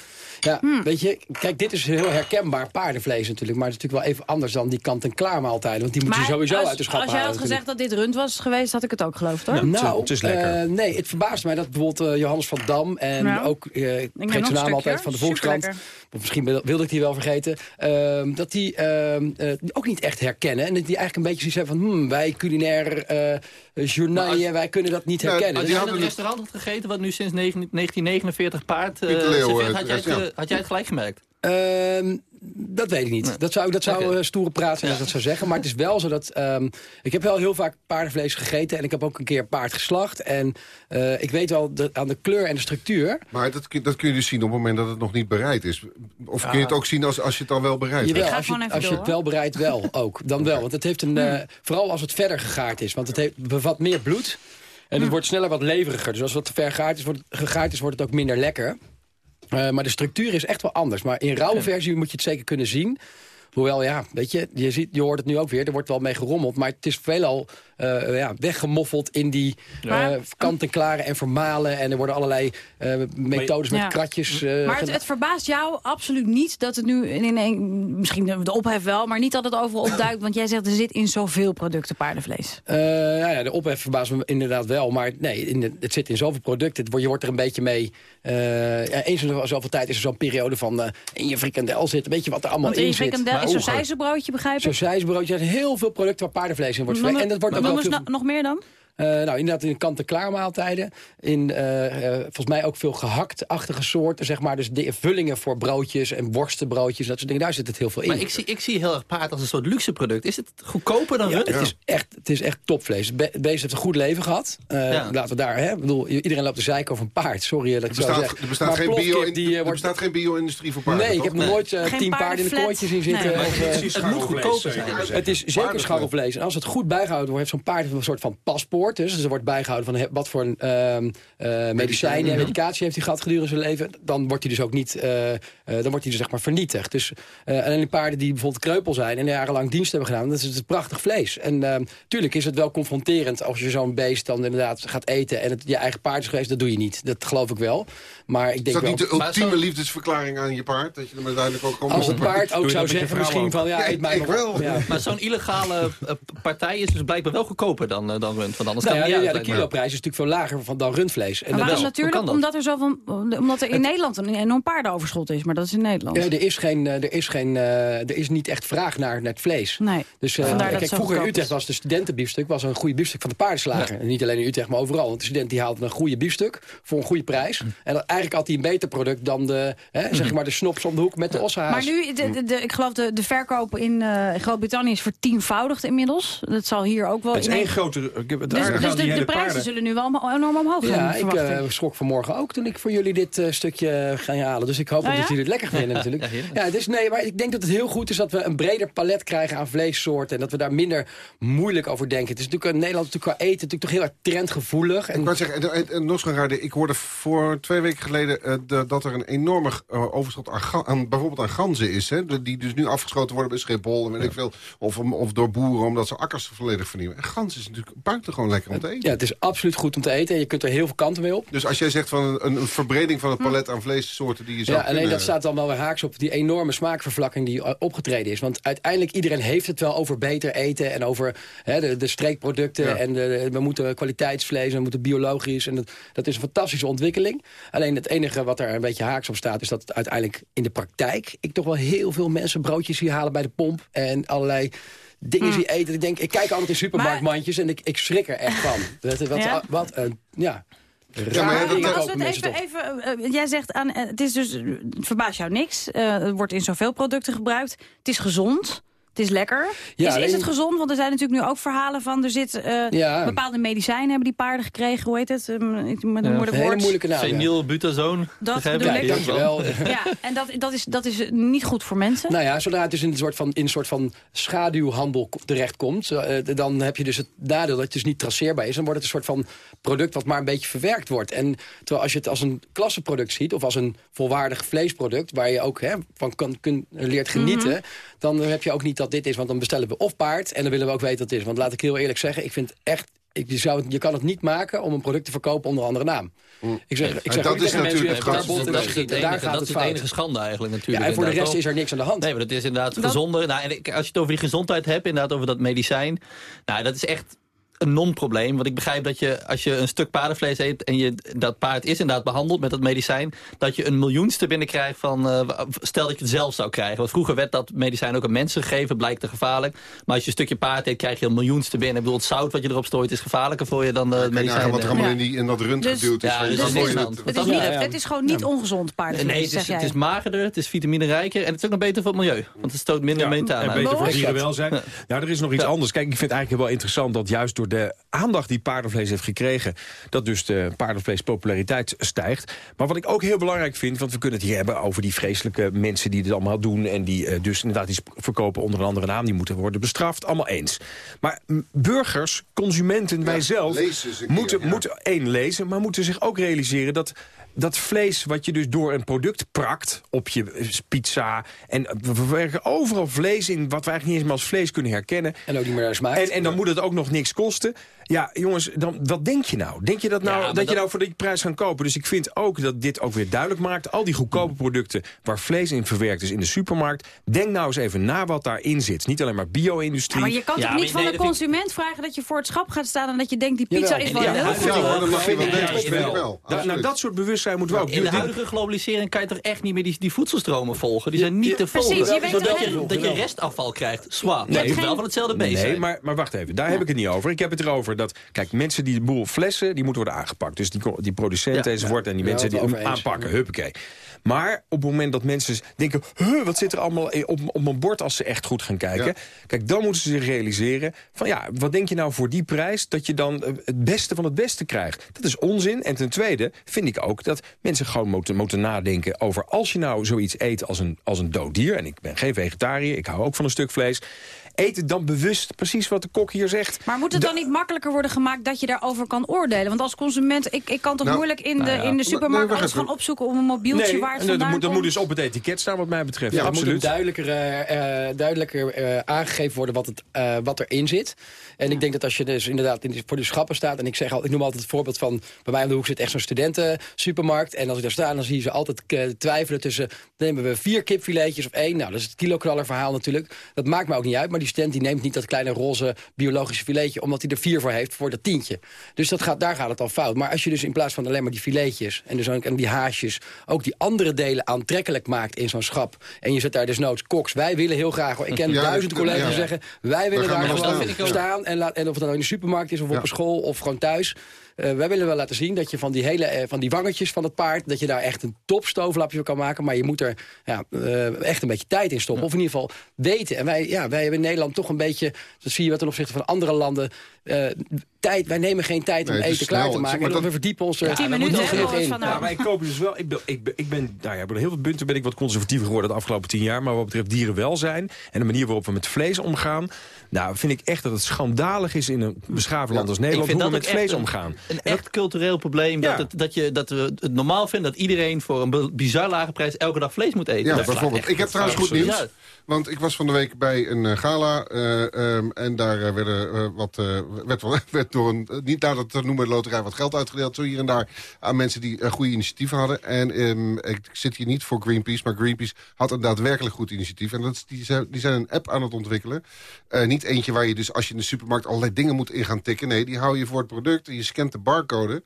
ja, weet je, kijk, dit is heel herkenbaar paardenvlees natuurlijk. Maar het is natuurlijk wel even anders dan die kant-en-klaar maaltijden. Want die moet je sowieso als, uit de schap als jij had halen gezegd dat dit rund was geweest, had ik het ook geloofd hoor. Nou, het is lekker. eh, nee, het verbaast mij dat bijvoorbeeld eh, Johannes van Dam en Nou, ook, eh ik vergeet een zijn naam stukje, altijd, van de Volkskrant. Of misschien wil- wilde ik die wel vergeten. ehm, dat die ehm, eh, ook niet echt herkennen. En dat die eigenlijk een beetje zoiets hebben van... Hmm, wij culinair eh journaal, wij kunnen dat niet Nou, herkennen. als Dus- je in het restaurant had gegeten wat nu sinds 19 1949 paard eh, Leeuw, serveert, had, jij had jij het gelijk gemerkt? Ehm, dat weet ik niet. Dat zou, dat zou eh, stoere praat zijn als ik dat zou zeggen. Maar het is wel zo dat... ehm, ik heb wel heel vaak paardenvlees gegeten. En ik heb ook een keer paard geslacht. En eh, ik weet wel de, aan de kleur en de structuur. Maar dat, kun- dat kun je dus zien op het moment dat het nog niet bereid is. Of kun je het ook zien als, als je het al wel bereid hebt? als je, als je het wel bereidt, wel ook. Dan wel. Want het heeft een... eh, vooral als het verder gegaard is. Want het heeft, bevat meer bloed. En het wordt sneller wat leveriger. Dus als het wat te ver gegaard is, wordt, gegaard is, wordt het ook minder lekker. Eh, maar de structuur is echt wel anders. Maar in rauwe versie moet je het zeker kunnen zien. Hoewel, ja, weet je, je, ziet, je hoort het nu ook weer. Er wordt wel mee gerommeld. Maar het is veelal eh, ja, weggemoffeld in die Maar- eh kant-en-klare en vermalen. En er worden allerlei eh, methodes met Ja. kratjes... eh, Maar het, het verbaast jou absoluut niet dat het nu in een, misschien de ophef wel, maar niet dat het overal opduikt. Want jij zegt er zit in zoveel producten paardenvlees. Nou ja, de ophef verbaast me inderdaad wel. Maar nee, in de- het zit in zoveel producten. Het, je wordt er een beetje mee... eh ja, eens in zoveel tijd is er zo'n periode van... eh, in je frikandel zit. Weet je wat er allemaal Want in in je zit? Is zo'n sijzenbroodje, begrijp ik? Zo'n sijsbroodje. Er zijn heel veel producten waar paardenvlees in wordt verwerkt. En dat wordt ook veel- nog meer dan? Eh, nou, inderdaad in kant-en-klaar maaltijden. In eh, eh, volgens mij ook veel gehakt-achtige soorten, zeg maar. Dus de vullingen voor broodjes en worstenbroodjes. Dat soort dingen, daar zit het heel veel in. Maar ik zie, ik zie heel erg paard als een soort luxe product. Is het goedkoper dan Ja, rund? het, is echt, het is echt topvlees. Be het beest heeft een goed leven gehad. Eh, Ja. Laten we daar, hè. Ik bedoel, iedereen loopt te zeiken over een paard. Sorry dat ik Er zo bestaat, zeg. er bestaat geen plofkip, bio- die, er wordt- bestaat geen bio-industrie voor paarden, Nee, ik heb nog nooit tien paarden in een kooitje zien zitten. Nee. of, het, het moet goedkoper zijn. het is zeker scharrelvlees. En als het goed bijgehouden wordt, heeft zo'n paard een soort van paspoort. Dus, dus er wordt bijgehouden van wat voor een, ehm, eh, medicijnen en medicatie heeft hij gehad gedurende zijn leven. Dan wordt hij dus ook niet, eh, eh, dan wordt hij dus zeg maar vernietigd. Dus eh, alleen die paarden die bijvoorbeeld kreupel zijn en jarenlang dienst hebben gedaan, dat is het prachtig vlees. En ehm tuurlijk is het wel confronterend als je zo'n beest dan inderdaad gaat eten en het je eigen paard is geweest. Dat doe je niet. Dat geloof ik wel. Maar ik Is denk dat wel... niet de ultieme zo- liefdesverklaring aan je paard? Dat je er uiteindelijk ook Als het paard ook zou dat zeggen misschien ook? van ja, eet mij wel. Maar zo'n illegale eh, partij is dus blijkbaar wel goedkoper dan, eh, dan rund. Want anders Nou kan ja, de kiloprijs is natuurlijk veel lager van, dan rundvlees. En Maar dat is- natuurlijk? dat? Omdat er, zoveel, omdat er in Nederland een enorm paardenoverschot is. Maar dat is in Nederland. Ja, er is, geen, eh, er, is geen, er is niet echt vraag naar, het vlees. Nee. Dus eh, dat kijk, vroeger in Utrecht was de studentenbiefstuk was een goede biefstuk van de paardenslager. En niet alleen in Utrecht, maar overal. Want de student die haalde een goede biefstuk voor een goede prijs. En dat, eigenlijk had hij een beter product dan de, hè, zeg maar de snops om de hoek met de ossenhaas. Maar nu, de, de, de- ik geloof de, de verkoop in eh, Groot-Brittannië is vertienvoudigd inmiddels. Dat zal hier ook wel... Het is één grote... Ik heb het dus dus de, de prijzen paarden. zullen nu wel enorm omhoog gaan, Ja, ik eh, schrok vanmorgen ook toen ik voor jullie dit eh, stukje ga halen. Dus ik hoop Oh, ja? dat jullie het lekker vinden natuurlijk. Ja, dus nee, maar ik denk dat het heel goed is dat we een breder palet krijgen aan vleessoorten. En dat we daar minder moeilijk over denken. Het is natuurlijk in Nederland natuurlijk qua eten natuurlijk toch heel erg trendgevoelig. En Ik wou zeggen, en, en, en nog zo'n raar ding. ik hoorde voor twee weken geleden eh, de- dat er een enorme eh, overschot aan, aan bijvoorbeeld aan ganzen is. Hè, de- die dus nu afgeschoten worden bij Schiphol en weet ik veel. Of, of door boeren omdat ze akkers volledig vernieuwen. En gans is natuurlijk buitengewoon lekker om te eten. ja, het is absoluut goed om te eten. En je kunt er heel veel kanten mee op. Dus als jij zegt van een, een verbreding van het palet aan vleessoorten die je zou Ja, alleen kunnen- dat staat dan wel weer haaks op die enorme smaakvervlakking die eh, opgetreden is. Want uiteindelijk iedereen heeft het wel over beter eten en over hè, de, de streekproducten. Ja. En de, we moeten kwaliteitsvlees en we moeten biologisch. En dat, dat is een fantastische ontwikkeling. Alleen het enige wat er een beetje haaks op staat is dat het uiteindelijk in de praktijk... ik toch wel heel veel mensen broodjes zie halen bij de pomp en allerlei... Dingen zie eten. Ik denk, ik kijk altijd in supermarktmandjes en ik, ik schrik er echt van. Dat, wat, Ja? wat een, ja. Ja, maar ja, dat- Maar als we het mensen even, even eh, jij zegt aan, eh, het is dus, eh, het verbaast jou niks. Eh, het wordt in zoveel producten gebruikt. Het is gezond. Het is lekker. Ja, is, is het gezond? Want er zijn natuurlijk nu ook verhalen van... er zit eh, Ja. bepaalde medicijnen hebben die paarden gekregen. Hoe heet het? Um, met een Ja, moeilijk Een hele woord. moeilijke naam. butazoon. Dat bedoel ik. ik. Dankjewel. Ja, en dat, dat, is, dat is niet goed voor mensen. Nou ja, zodra het dus in een soort van, in een soort van schaduwhandel ko- terechtkomt... eh, dan heb je dus het nadeel dat het dus niet traceerbaar is. Dan wordt het een soort van product wat maar een beetje verwerkt wordt. En terwijl als je het als een klassenproduct ziet... of als een volwaardig vleesproduct... waar je ook hè, van kan, kun, leert genieten... Mhm. Dan heb je ook niet dat dit is. Want dan bestellen we of paard en dan willen we ook weten wat het is. Want laat ik heel eerlijk zeggen, ik vind echt... Ik, je, zou, je kan het niet maken om een product te verkopen onder andere naam. Ik zeg, ik zeg dat is natuurlijk het grootste Dat is het enige, gaat dat het is het enige schande eigenlijk natuurlijk. Ja, en voor de rest is er niks aan de hand. Nee, maar dat is inderdaad gezonder. Nou, en als je het over die gezondheid hebt, inderdaad over dat medicijn. Nou, dat is echt een non-probleem. Want ik begrijp dat je, als je een stuk paardenvlees eet... en je, dat paard is inderdaad behandeld met dat medicijn... dat je een miljoenste binnenkrijgt van... eh, stel dat je het zelf zou krijgen. Want vroeger werd dat medicijn ook aan mensen gegeven. Blijkt te gevaarlijk. Maar als je een stukje paard eet, krijg je een miljoenste binnen. Ik bedoel, het zout wat je erop strooit is gevaarlijker voor je dan eh, het Kijk medicijn. wat er allemaal Ja. in, die, in dat rund Dus- geduwd is. Ja, je dus het- is niet, het is gewoon niet ongezond paardenvlees, Nee, het is, het is magerder, het is vitaminerijker... en het is ook nog beter voor het milieu. Want het stoot minder Ja, methaan en beter voor dierenwelzijn. Ja. Nou, er is nog iets Ja. anders. Kijk, ik vind het eigenlijk wel interessant dat juist door de aandacht die paardenvlees heeft gekregen... dat dus de paardenvleespopulariteit stijgt. Maar wat ik ook heel belangrijk vind, want we kunnen het hier hebben over die vreselijke mensen die dit allemaal doen... en die eh, dus inderdaad iets verkopen onder een andere naam, die moeten worden bestraft. Allemaal eens. Maar burgers, consumenten, wij zelf... keer, moeten, ja. moeten één lezen, maar moeten zich ook realiseren dat dat vlees wat je dus door een product prakt op je pizza... en we verwerken overal vlees in wat we eigenlijk niet eens meer als vlees kunnen herkennen. En ook niet meer naar smaakt. En, en dan moet het ook nog niks kosten. Ja, jongens, dan, wat denk je nou? Denk je dat, nou, Ja, dat, je dat- nou voor die prijs gaat kopen? Dus ik vind ook dat dit ook weer duidelijk maakt. Al die goedkope producten waar vlees in verwerkt is in de supermarkt. Denk nou eens even na wat daarin zit. Niet alleen maar Ja, bio-industrie. maar je kan toch niet van de consument vragen dat je voor het schap gaat staan... en dat je denkt, die pizza is wel Ja, heel goed. wel. wel wel. wel. Da- nou, dat soort bewustzijn moeten we ook. In de huidige globalisering kan je toch echt niet meer die, die voedselstromen volgen? Die zijn niet te Precies, volgen. je weet Zodat toch je, dat je restafval krijgt. Zwaar. Nee, moet wel van hetzelfde beest Nee, maar, maar wacht even. Daar heb ik het niet over. Ik heb het erover dat... Kijk, mensen die de boel flessen, die moeten worden aangepakt. Dus die, die producenten Ja, enzovoort en die mensen die hem aanpakken. Huppakee. Maar op het moment dat mensen denken... Huh, wat zit er allemaal op, op mijn bord als ze echt goed gaan kijken? Kijk, dan moeten ze zich realiseren... van ja, wat denk je nou voor die prijs... dat je dan eh, het beste van het beste krijgt? Dat is onzin. En ten tweede vind ik ook dat mensen gewoon moeten, moeten nadenken... over als je nou zoiets eet als een, als een dood dier... en ik ben geen vegetariër, ik hou ook van een stuk vlees... Eet het dan bewust, precies wat de kok hier zegt. Maar moet het dan niet makkelijker worden gemaakt dat je daarover kan oordelen? Want als consument, ik, ik kan toch Nou, moeilijk in de, nou ja. in de supermarkt Nee, alles gaan opzoeken om een mobieltje Nee, waar het dat, vandaan moet, dat komt? moet dus op het etiket staan wat mij betreft. Ja, er moet absoluut. ook duidelijker, eh, eh, duidelijker eh, aangegeven worden wat, het, eh, wat erin zit. En ik denk dat als je dus inderdaad in die- voor de schappen staat... en ik, zeg al, ik noem altijd het voorbeeld van... bij mij om de hoek zit echt zo'n studentensupermarkt... en als ik daar sta, dan zie je ze altijd twijfelen tussen... nemen we vier kipfiletjes of één? Nou, dat is het kilokraller verhaal natuurlijk. Dat maakt me ook niet uit, maar die student die neemt niet dat kleine roze biologische filetje... omdat hij er vier voor heeft voor dat tientje. Dus dat gaat, daar gaat het al fout. Maar als je dus in plaats van alleen maar die filetjes... en, dus ook, en die haasjes ook die andere delen aantrekkelijk maakt in zo'n schap... en je zet daar desnoods koks. Wij willen heel graag... Ik ken Ja, duizend collega's ja. die zeggen... wij willen daar gewoon staan. Staan. En, laat, en of het nou in de supermarkt is of op een school of gewoon thuis... Eh, wij willen wel laten zien dat je van die, hele, eh, van die wangetjes van het paard... dat je daar echt een topstooflapje van kan maken. Maar je moet er ja, eh, echt een beetje tijd in stoppen. Of in ieder geval weten. En wij, ja, wij hebben in Nederland toch een beetje... dat zie je wat ten opzichte van andere landen... eh, tijd, wij nemen geen tijd om Nee, eten klaar te maken. Maar en dat- we verdiepen ons er Tien we minuten, er in. van, Ja, maar ik koop dus wel. Ik ben, ik ben, ik ben nou ja, op heel veel punten ben ik wat conservatiever geworden de afgelopen tien jaar. Maar wat betreft dierenwelzijn en de manier waarop we met vlees omgaan. Nou, vind ik echt dat het schandalig is in een beschaafd land als Nederland Ik hoe we met vlees omgaan. Een echt cultureel probleem. Ja. Dat, het, dat, je, dat we het normaal vinden dat iedereen voor een bizar lage prijs elke dag vlees moet eten. Ja, bijvoorbeeld. Ik heb trouwens goed nieuws. Want ik was van de week bij een eh, gala. eh, ehm, en daar eh, werden, eh, wat, eh, werd, door een, eh, niet naar dat te noemen loterij, wat geld uitgedeeld. Zo hier en daar aan mensen die eh, goede initiatieven hadden. En ehm, ik zit hier niet voor Greenpeace. Maar Greenpeace had een daadwerkelijk goed initiatief. En dat is, die, zijn, die zijn een app aan het ontwikkelen. Eh, niet eentje waar je dus als je in de supermarkt allerlei dingen moet in gaan tikken. Nee, die hou je voor het product. En je scant de barcode.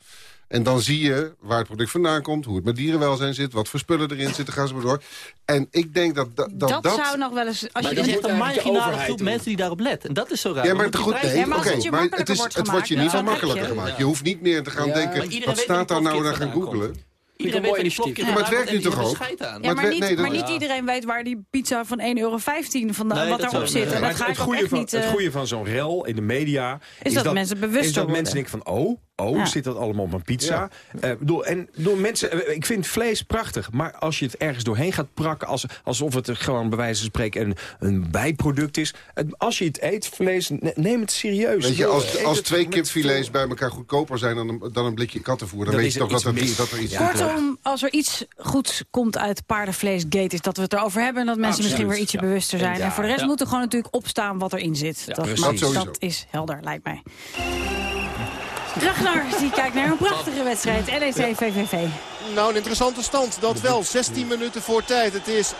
En dan zie je waar het product vandaan komt, hoe het met dierenwelzijn zit, wat voor spullen erin zitten, gaan ze maar door. En ik denk dat dat... Dat, dat, zou nog wel eens... Als Maar je echt een marginale groep doen. mensen die daarop let. En dat is zo raar. Ja, maar goed, nee, Ja, maar het maar het, is, wordt het wordt je geval dan makkelijker gemaakt. Je hoeft niet meer te gaan Ja, denken, wat weet staat daar nou dan gaan vandaan googlen. Iedereen een weet die Ja, maar het vandaan werkt nu toch ook? Ja, Maar niet, nee, maar niet iedereen weet waar die pizza van 1,15 euro van de, Nee, wat dat erop zou- zit. En dat ga het, ik ook echt van, niet... het eh, goede van zo'n rel in de media... Is dat mensen bewuster is dat worden. mensen denken van, oh, oh, Ja. zit dat allemaal op mijn pizza? Eh, bedoel, en door mensen, eh, ik vind vlees prachtig, maar als je het ergens doorheen gaat prakken... Als, alsof het er gewoon bij wijze van spreken een, een bijproduct is... het- als je het eet, vlees, ne- neem het serieus. Weet je, als, als twee kipfilets bij elkaar goedkoper zijn dan een, dan een blikje kattenvoer... dan Dan weet je toch dat er, mis. dat er iets Ja. Kortom, als er iets goeds komt uit paardenvleesgate... is dat we het erover hebben en dat mensen Absoluut, misschien weer ietsje ja. bewuster zijn. Ja, en voor de rest ja. moet er gewoon natuurlijk opstaan wat erin zit. dat, maar Dat dat is helder, lijkt mij. Ragnar, die kijkt naar een prachtige wedstrijd. NEC VVV. Nou, een interessante stand. Dat wel. 16 minuten voor tijd. Het is 1-2.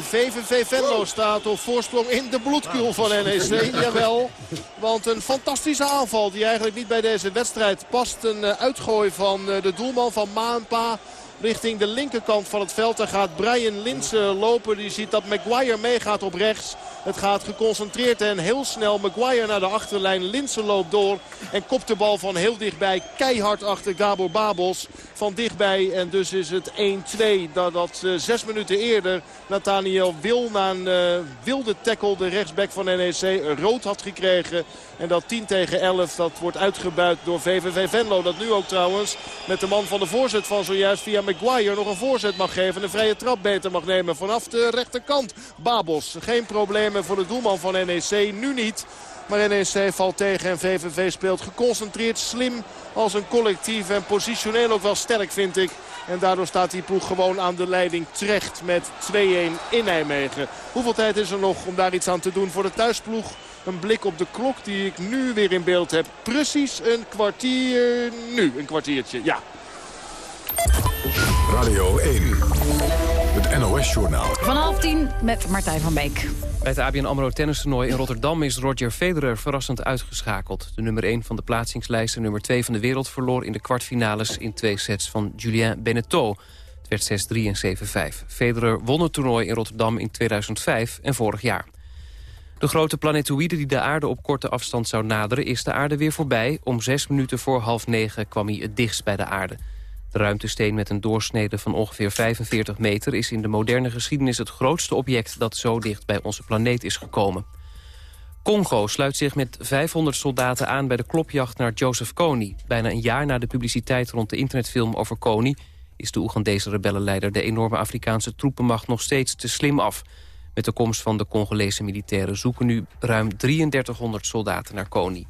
VVV Venlo staat op voorsprong in de bloedkuil van NEC. Jawel. Want een fantastische aanval die eigenlijk niet bij deze wedstrijd past. Een eh, uitgooi van eh, de doelman van Maanpa richting de linkerkant van het veld. Daar gaat Brian Linsen lopen. Die ziet dat Maguire meegaat op rechts. Het gaat geconcentreerd en heel snel Maguire naar de achterlijn. Linsen loopt door en kopt de bal van heel dichtbij. Keihard achter Gabor Babels van dichtbij. En dus is het 1-2. Dat, eh, zes minuten eerder Nathaniel Wil na een eh, wilde tackle de rechtsback van NEC rood had gekregen. En dat 10 tegen 11 dat wordt uitgebuit door VVV Venlo. Dat nu ook trouwens met de man van de voorzet van zojuist via Maguire nog een voorzet mag geven. En een vrije trap beter mag nemen vanaf de rechterkant. Babos, geen problemen voor de doelman van NEC. Nu niet. Maar NEC valt tegen en VVV speelt geconcentreerd, slim als een collectief. En positioneel ook wel sterk vind ik. En daardoor staat die ploeg gewoon aan de leiding terecht met 2-1 in Nijmegen. Hoeveel tijd is er nog om daar iets aan te doen voor de thuisploeg? Een blik op de klok die ik nu weer in beeld heb. Precies een kwartier nu. Een kwartiertje, ja. Radio 1. Het NOS-journaal. Van half tien met Martijn van Beek. Bij het ABN AMRO tennistoernooi in Rotterdam is Roger Federer verrassend uitgeschakeld. De nummer 1 van de plaatsingslijst en nummer 2 van de wereld verloor in de kwartfinales in twee sets van Julien Beneteau. Het werd 6-3 en 7-5. Federer won het toernooi in Rotterdam in 2005 en vorig jaar. De grote planetoïde die de aarde op korte afstand zou naderen... is de aarde weer voorbij. Om zes minuten voor half negen kwam hij het dichtst bij de aarde. De ruimtesteen met een doorsnede van ongeveer 45 meter... is in de moderne geschiedenis het grootste object... dat zo dicht bij onze planeet is gekomen. Congo sluit zich met 500 soldaten aan bij de klopjacht naar Joseph Kony. Bijna een jaar na de publiciteit rond de internetfilm over Kony... is de Oegandese rebellenleider de enorme Afrikaanse troepenmacht nog steeds te slim af. Met de komst van de Congolese militairen zoeken nu ruim 3300 soldaten naar Kony.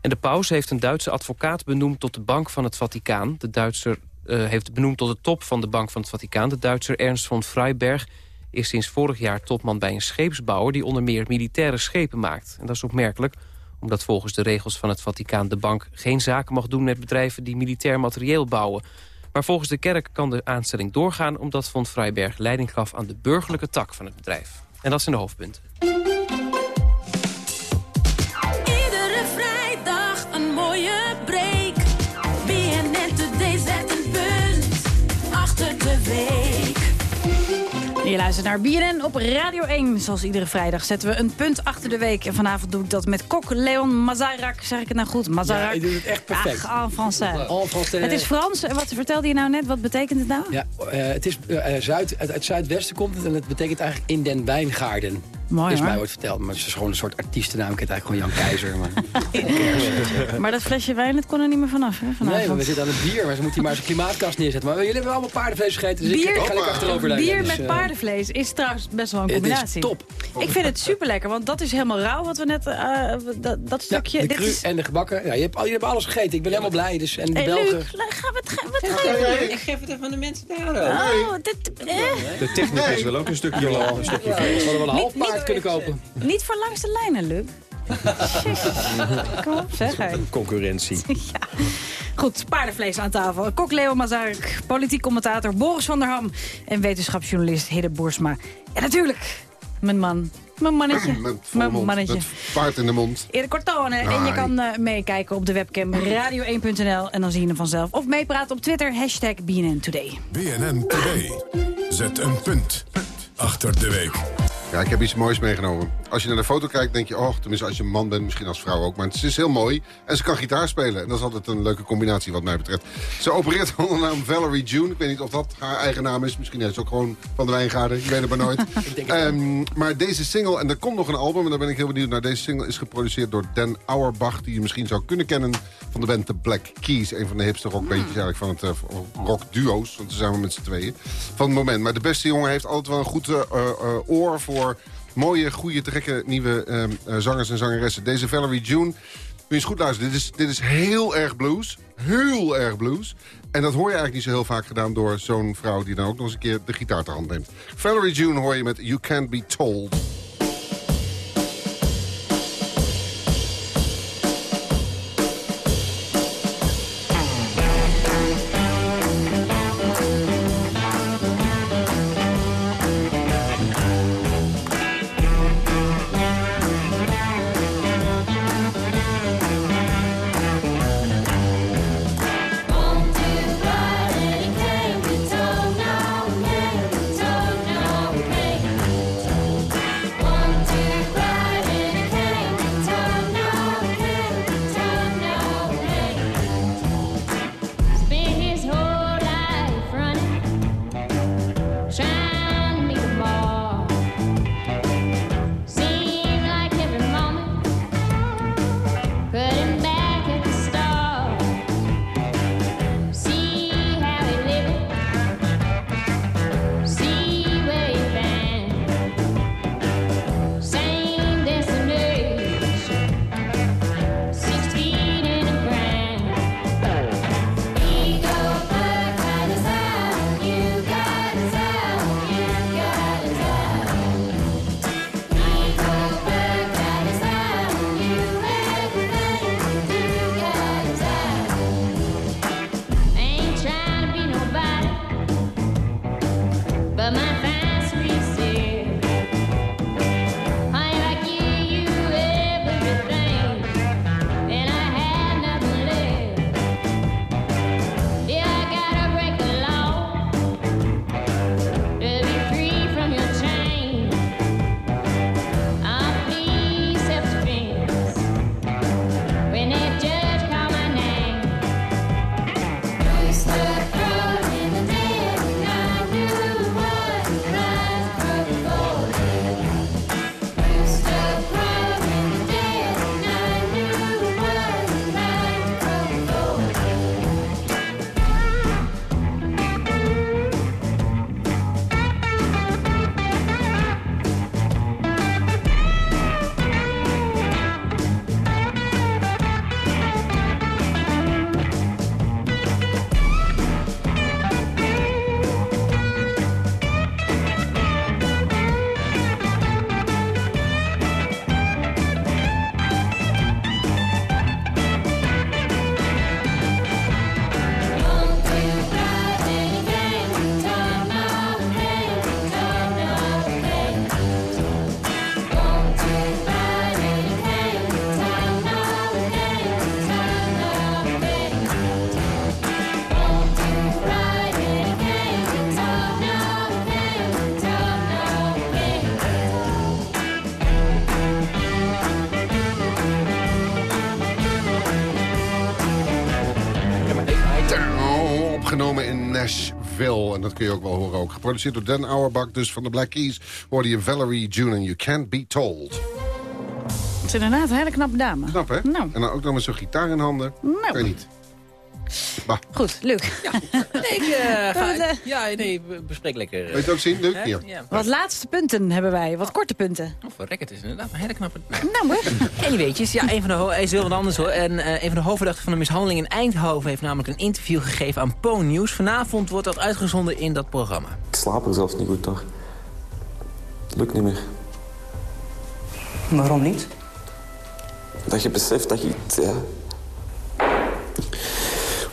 En de paus heeft een Duitse advocaat benoemd tot de Bank van het Vaticaan. De Duitser heeft benoemd tot de top van de Bank van het Vaticaan. De Duitser Ernst von Freiberg is sinds vorig jaar topman bij een scheepsbouwer... die onder meer militaire schepen maakt. En dat is opmerkelijk, omdat volgens de regels van het Vaticaan... de bank geen zaken mag doen met bedrijven die militair materieel bouwen. Maar volgens de kerk kan de aanstelling doorgaan... omdat von Freiberg leiding gaf aan de burgerlijke tak van het bedrijf. En dat zijn de hoofdpunten. Je luistert naar BNN op Radio 1. Zoals iedere vrijdag zetten we een punt achter de week. En vanavond doe ik dat met kok Leon Mazarak. Zeg ik het nou goed? Mazarak. Ja, je doet het echt perfect. Ach, en français. En français. Het is Frans. En wat vertelde je nou net? Wat betekent het nou? Ja, eh, het is eh, zuid, uit, uit zuidwesten komt het en het betekent eigenlijk in den wijngaarden. Mooi, is hoor. mij wordt verteld, maar het is gewoon een soort artiestennaam. Ik heet eigenlijk gewoon Jan Keizer. Maar... Maar dat flesje wijn, dat kon er niet meer vanaf, hè? Vanavond. Nee, maar we zitten aan het bier, maar ze moeten hier maar eens een klimaatkast neerzetten. Maar jullie hebben allemaal paardenvlees gegeten, dus ik Bier, ik ga lekker achterover bier Dus, met eh, paardenvlees is trouwens best wel een Het is combinatie. top. Ik vind het super lekker, want dat is helemaal rauw wat we net... eh, dat, dat stukje... de dit is... en de gebakken. Ja, je, hebt, al- je hebt alles gegeten. Ik ben helemaal blij. Dus, en de Hey, Belgen... Ga, wat, ga, wat Ja, ga je ja, doen? ik geef het even aan de mensen daar. Oh, dit, eh, De techniek is wel ook een stukje, een stukje Ja, we vlees. hadden wel een half paard niet- kunnen kopen. niet voor langs de lijnen, Luc. Kom op, zeg hij. Concurrentie. Goed, paardenvlees aan tafel. Kok Leo Mazarek, politiek commentator Boris van der Ham... en wetenschapsjournalist Hidde Boersma. En natuurlijk, mijn man, mijn mannetje. Mijn mannetje. met paard in de mond. Erik Cortone. En je kan eh, meekijken op de webcam radio1.nl. En dan zie je hem vanzelf. Of meepraten op Twitter, hashtag BNN Today. BNN Today. Zet een punt achter de week. Ja, ik heb iets moois meegenomen. Als je naar de foto kijkt, denk je... oh, tenminste als je een man bent, misschien als vrouw ook. Maar het is heel mooi. En ze kan gitaar spelen. En dat is altijd een leuke combinatie wat mij betreft. Ze opereert onder de naam Valerie June. Ik weet niet of dat haar eigen naam is. Misschien is ze ook gewoon van de wijngaarden. Ik weet het maar nooit. Ehm, maar deze single, en er komt nog een album... en daar ben ik heel benieuwd naar. Deze single is geproduceerd door Dan Auerbach... die je misschien zou kunnen kennen van de band The Black Keys. Een van de hipste rockbandjes eigenlijk van het uh, rockduo's. Want ze zijn we met z'n tweeën. Van het moment. Maar de beste jongen heeft altijd wel een goed uh, uh, oor voor mooie, goede, te nieuwe um, uh, zangers en zangeressen. Deze Valerie June, moet je eens goed luisteren. Dit is, dit is heel erg blues. Heel erg blues. En dat hoor je eigenlijk niet zo heel vaak gedaan door zo'n vrouw... die dan ook nog eens een keer de gitaar ter hand neemt. Valerie June hoor je met You Can't Be Told. Nashville. En dat kun je ook wel horen ook. Geproduceerd door Dan Auerbach, dus van de Black Keys. Hoorde je Valerie June en You Can't Be Told. Het is inderdaad een hele knappe dame. Knap, hè? Nou. En dan ook nog met zo'n gitaar in handen. Nou. Kan je niet. Bah. Goed, Luc. Nee, ik eh, ga... Ja, nee, be- bespreek lekker. Wil je het ook zien, Luc? Hè? Ja. Wat laatste punten hebben wij. Wat korte punten. Oh, verrek, het is inderdaad een hele knappe... Nou hoor. En je weetjes, ja, een van de ho- is heel wat anders hoor. En eh, een van de hoofdverdachten van de mishandeling in Eindhoven... heeft namelijk een interview gegeven aan Po News. Vanavond wordt dat uitgezonden in dat programma. Ik slaap er zelfs niet goed door. Het lukt niet meer. Waarom niet? Dat je beseft dat je iets... Ja,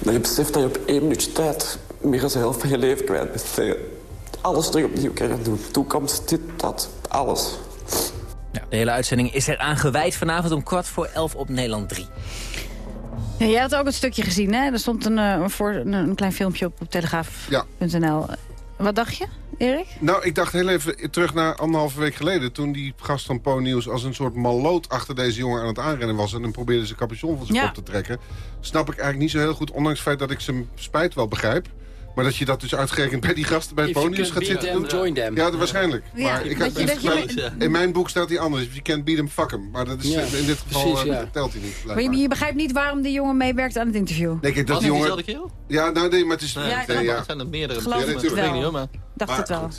dat je beseft dat je op één minuutje tijd... meer dan de helft van je leven kwijt bent. Dat je alles terug opnieuw kan gaan doen. Toekomst, dit, dat, alles. Ja, de hele uitzending is eraan gewijd vanavond om kwart voor elf op Nederland 3. Ja, jij had ook het stukje gezien, hè? Er stond een, eh, voor, een, een klein filmpje op, op telegraaf.nl. Wat dacht je, Erik? Nou, ik dacht heel even terug naar anderhalve week geleden... toen die gast van Po Nieuws als een soort maloot achter deze jongen aan het aanrennen was... en dan probeerde zijn capuchon van zijn Ja. kop te trekken. Snap ik eigenlijk niet zo heel goed, ondanks het feit dat ik zijn spijt wel begrijp. Maar dat je dat dus uitgerekend bij die gasten bij Nieuws can gaat beat zitten them, doen. join them. Ja, dat waarschijnlijk. Ja, maar ik je- je met- in mijn boek staat hij anders. If you can't beat him, fuck him. Maar dat is, Ja, in dit geval precies, eh, ja. telt hij niet. Maar je, je begrijpt niet waarom die jongen meewerkt aan het interview. Nee, kijk, dat Was die het jongen... Ja, nou nee, maar het is... Ja, nee, ik ja. Het zijn er meerdere. Geloof Ja, het natuurlijk. wel. Ik weet niet hoor, maar... Dacht Maar het wel.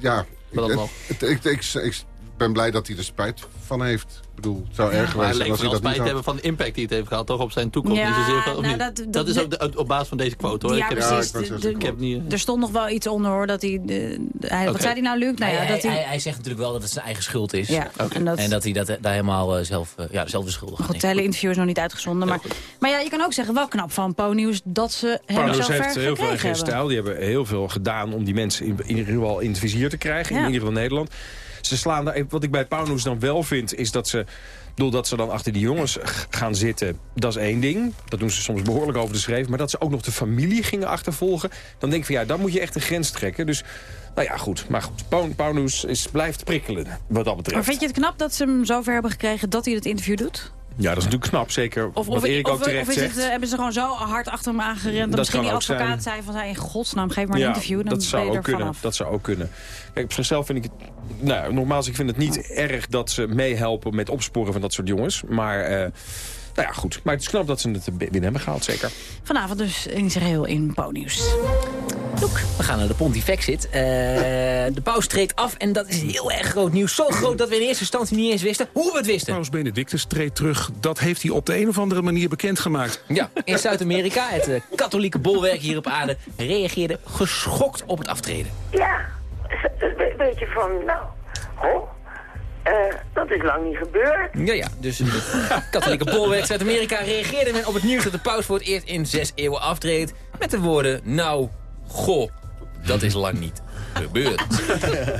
ja, Maar dan ik, nog. het- ik, ik, ik ben blij dat hij er spijt van heeft. Ik bedoel, het zou erg geweest zijn leek als hij dat niet spijt hebben van de impact die het heeft gehad, toch? Op zijn toekomst. Ja, van, nou, niet? dat- dat, dat- is ook de- op basis van deze quote, hoor. Ja, ik heb, precies. ik De- de- heb niet... Er stond nog wel iets onder, hoor, dat hij... de- de- hij wat zei hij nou, Luc? Nou ja, hij, dat hij, hij... hij zegt natuurlijk wel dat het zijn eigen schuld is. Ja, en dat- En dat hij dat, daar helemaal eh, zelf, eh, ja, zelf de schuldig Goed, het hele interview is nog niet uitgezonden. Maar, maar ja, je kan ook zeggen, wel knap van Po Nieuws dat ze hem zo ver heeft heel veel stijl. Die hebben heel veel gedaan om die mensen in, in ieder geval in het vizier te krijgen. In ieder geval Nederland. Ze slaan daar, wat ik bij Paulus dan wel vind, is dat ze... Doordat ze dan achter die jongens gaan zitten, dat is één ding. Dat doen ze soms behoorlijk over de schreef. Maar dat ze ook nog de familie gingen achtervolgen... dan denk ik van ja, dan moet je echt een grens trekken. Dus, nou ja, goed. Maar goed, is, blijft prikkelen, wat dat betreft. Maar vind je het knap dat ze hem zover hebben gekregen dat hij het interview doet? Ja, dat is natuurlijk knap. Zeker Of, Erik of, ook terecht of het, zegt. eh, hebben ze gewoon zo hard achter hem aangerend... dat, misschien die advocaat zijn. zei van... in godsnaam, geef maar een interview, dan dat zou ben je ook er kunnen. Dat zou ook kunnen. Kijk, op zichzelf vind ik het... Nou, nogmaals, ik vind het niet erg dat ze meehelpen met opsporen van dat soort jongens. Maar, eh, nou ja, goed. Maar het is knap dat ze het binnen hebben gehaald, zeker. Vanavond dus in geheel in Po-nieuws. We gaan naar de Pontifexit. Eh de paus treedt af en dat is heel erg groot nieuws. Zo groot dat we in eerste instantie niet eens wisten hoe we het wisten. Paus Benedictus treedt terug. Dat heeft hij op de een of andere manier bekendgemaakt. Ja, in Zuid-Amerika, het eh, katholieke bolwerk hier op aarde... reageerde geschokt op het aftreden. Ja, een beetje van, nou, ho, eh, dat is lang niet gebeurd. Ja, ja, dus het katholieke bolwerk Zuid-Amerika reageerde men op het nieuws... dat de paus voor het eerst in zes eeuwen aftreedt... met de woorden, nou, goh, dat is lang niet gebeurd.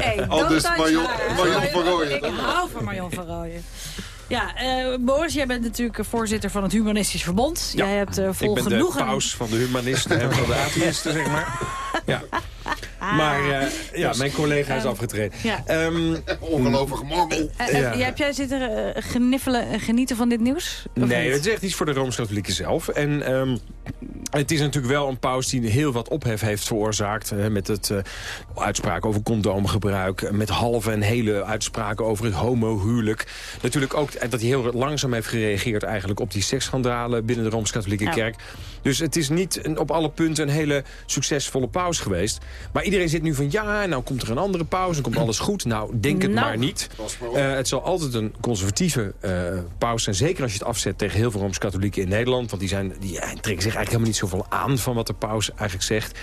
Hey, Al dat dus is Marion- van Rooyen. Ik hou van Marion van Rooyen. Ja, eh Boris, jij bent natuurlijk voorzitter van het Humanistisch Verbond. jij hebt eh vol ik ben genoegen... de paus van de humanisten en van de atheïsten, zeg maar. Ja. Maar eh, ja, mijn collega is Ehm, afgetreden. ja. Ehm, Ongelooflijk gemormel. Eh, eh, Ja. Heb jij zitten eh, gniffelen en genieten van dit nieuws? Nee, niet? het is echt iets voor de Rooms-Katholieken zelf. En ehm, het is natuurlijk wel een paus die heel wat ophef heeft veroorzaakt. Hè, met het eh, uitspraken over condoomgebruik. Met halve en hele uitspraken over het homohuwelijk. Natuurlijk ook dat hij heel langzaam heeft gereageerd eigenlijk op die seksschandalen binnen de Rooms-Katholieke Ja. Kerk. Dus het is niet een- op alle punten een hele succesvolle paus geweest. Maar iedereen zit nu van ja, nou komt er een andere paus en komt alles goed. Nou, denk het Nou. maar niet. Maar op. Eh, het zal altijd een conservatieve eh, paus zijn. Zeker als je het afzet tegen heel veel Rooms-Katholieken in Nederland. Want die, zijn, die trekken zich eigenlijk helemaal niet zoveel aan van wat de paus eigenlijk zegt.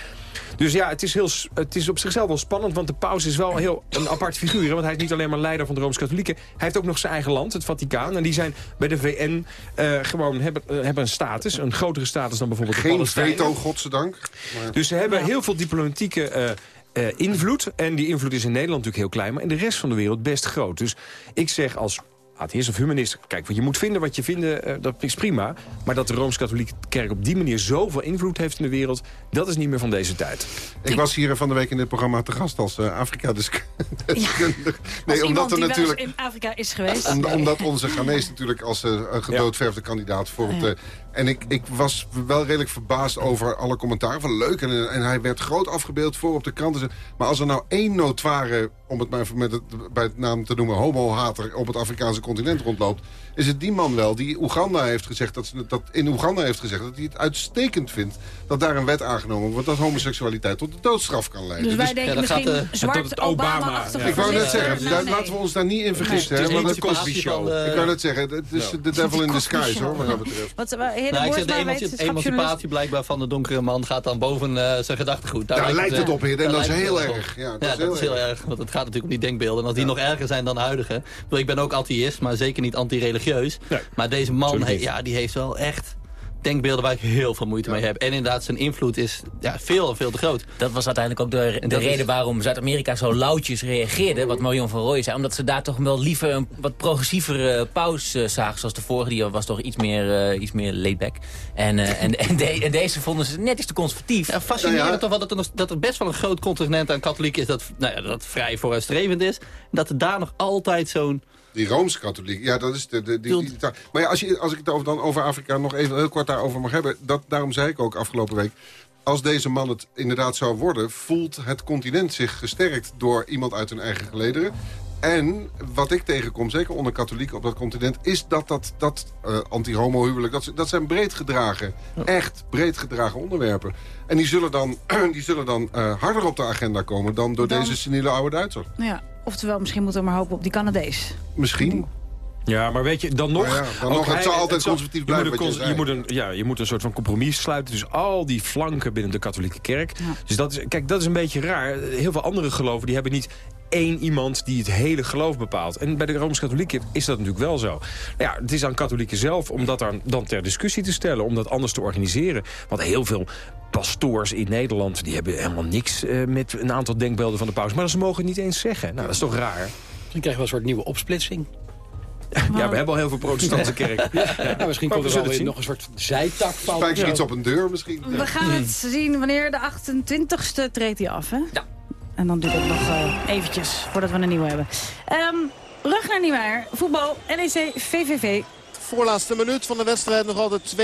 Dus ja, het is, heel, het is op zichzelf wel spannend. Want de paus is wel heel een apart figuur. Want hij is niet alleen maar leider van de Rooms-Katholieken. Hij heeft ook nog zijn eigen land, het Vaticaan. En die zijn bij de VN eh, gewoon hebben, eh, hebben een status. Een grotere status dan bijvoorbeeld de Geen veto, godzijdank. Maar... Dus ze hebben heel veel diplomatieke eh, eh, invloed. En die invloed is in Nederland natuurlijk heel klein. Maar in de rest van de wereld best groot. Dus ik zeg als atheïst of humanist. Kijk, want je moet vinden wat je vinden, eh, dat is prima. Maar dat de Rooms-Katholieke Kerk op die manier zoveel invloed heeft in de wereld... dat is niet meer van deze tijd. Ik was hier van de week in dit programma te gast als eh, Afrika-deskundige. Nee, omdat er natuurlijk in Afrika is geweest. Om, omdat onze Ghanese natuurlijk als uh, gedoodverfde kandidaat voor het... En ik, ik was wel redelijk verbaasd over alle commentaren. Van leuk, en, en hij werd groot afgebeeld voor op de kranten. Maar als er nou één notoire, om het maar met het, bij het naam te noemen... homo-hater op het Afrikaanse continent rondloopt... is het die man wel die Oeganda heeft gezegd... Dat, dat in Oeganda heeft gezegd dat hij het uitstekend vindt... dat daar een wet aangenomen wordt dat homoseksualiteit tot de doodstraf kan leiden. Dus wij denken ja, misschien gaat, uh, zwart Obama, ja. Ik wou net zeggen, daar, laten we ons daar niet in vergissen. Nee, hè, want het is show. Ik wou net zeggen, het is de devil in disguise hoor, wat dat betreft. Wat, nou, ik zeg, de emancipatie blijkbaar van de donkere man gaat dan boven uh, zijn gedachtegoed. Daar, daar lijkt het op, heer, en dat is heel erg. Ja, dat is heel erg, want het gaat natuurlijk om die denkbeelden. En als die nog erger zijn dan de huidige. Ik ben ook atheïst, maar zeker niet anti-religieus. Maar deze man, ja, die heeft wel echt denkbeelden waar ik heel veel moeite mee heb. En inderdaad, zijn invloed is ja, veel veel te groot. Dat was uiteindelijk ook de, de reden waarom Zuid-Amerika zo lauwtjes reageerde. Wat Marion van Rooij zei. Omdat ze daar toch wel liever een wat progressievere paus uh, zagen. Zoals de vorige, die was toch iets meer, uh, iets meer laidback. En, uh, en, en, de, en, deze vonden ze net iets te conservatief. Ja, fascinerend ja. toch wel dat er, nog, dat er best wel een groot contingent aan katholieken is... dat, nou ja, dat vrij vooruitstrevend is. En dat er daar nog altijd zo'n die Rooms-katholiek, ja, dat is de... de die, die, maar ja, als, je, als ik het over, dan over Afrika nog even heel kort daarover mag hebben... Dat, daarom zei ik ook afgelopen week... als deze man het inderdaad zou worden... voelt het continent zich gesterkt door iemand uit hun eigen gelederen. En wat ik tegenkom, zeker onder katholieken op dat continent... is dat dat, dat uh, anti-homo-huwelijk, dat, dat zijn breed gedragen... echt breed gedragen onderwerpen. En die zullen dan, die zullen dan uh, harder op de agenda komen... dan door Dan- deze seniele oude Duitser. Ja, oftewel, misschien moeten we maar hopen op die Canadees. Misschien. Ja, maar weet je, dan nog... Ja, dan nog, het zal altijd conservatief je blijven moet, een je je, moet een, ja, je moet een soort van compromis sluiten. Dus al die flanken binnen de katholieke kerk. Dus dat is, kijk, dat is een beetje raar. Heel veel andere geloven die hebben niet één iemand die het hele geloof bepaalt. En bij de Rooms-Katholieken is dat natuurlijk wel zo. Nou ja, het is aan katholieken zelf om dat dan, ter discussie te stellen. Om dat anders te organiseren. Want heel veel pastoors in Nederland... die hebben helemaal niks eh, met een aantal denkbeelden van de paus. Maar ze mogen het niet eens zeggen. Nou, dat is toch raar? Dan krijgen we een soort nieuwe opsplitsing. Ja, we hebben al heel veel protestantse kerken. Ja, misschien Maar komt er wel weer zien. nog een soort zijtak van. Spijker Ja. iets op een deur misschien. We gaan het zien wanneer de 28ste treedt hij af, hè? Ja. En dan duurt het nog eh, eventjes voordat we een nieuwe hebben. Ehm rug naar Nieuwmeyer. Voetbal, NEC, VVV. Voorlaatste minuut van de wedstrijd nog altijd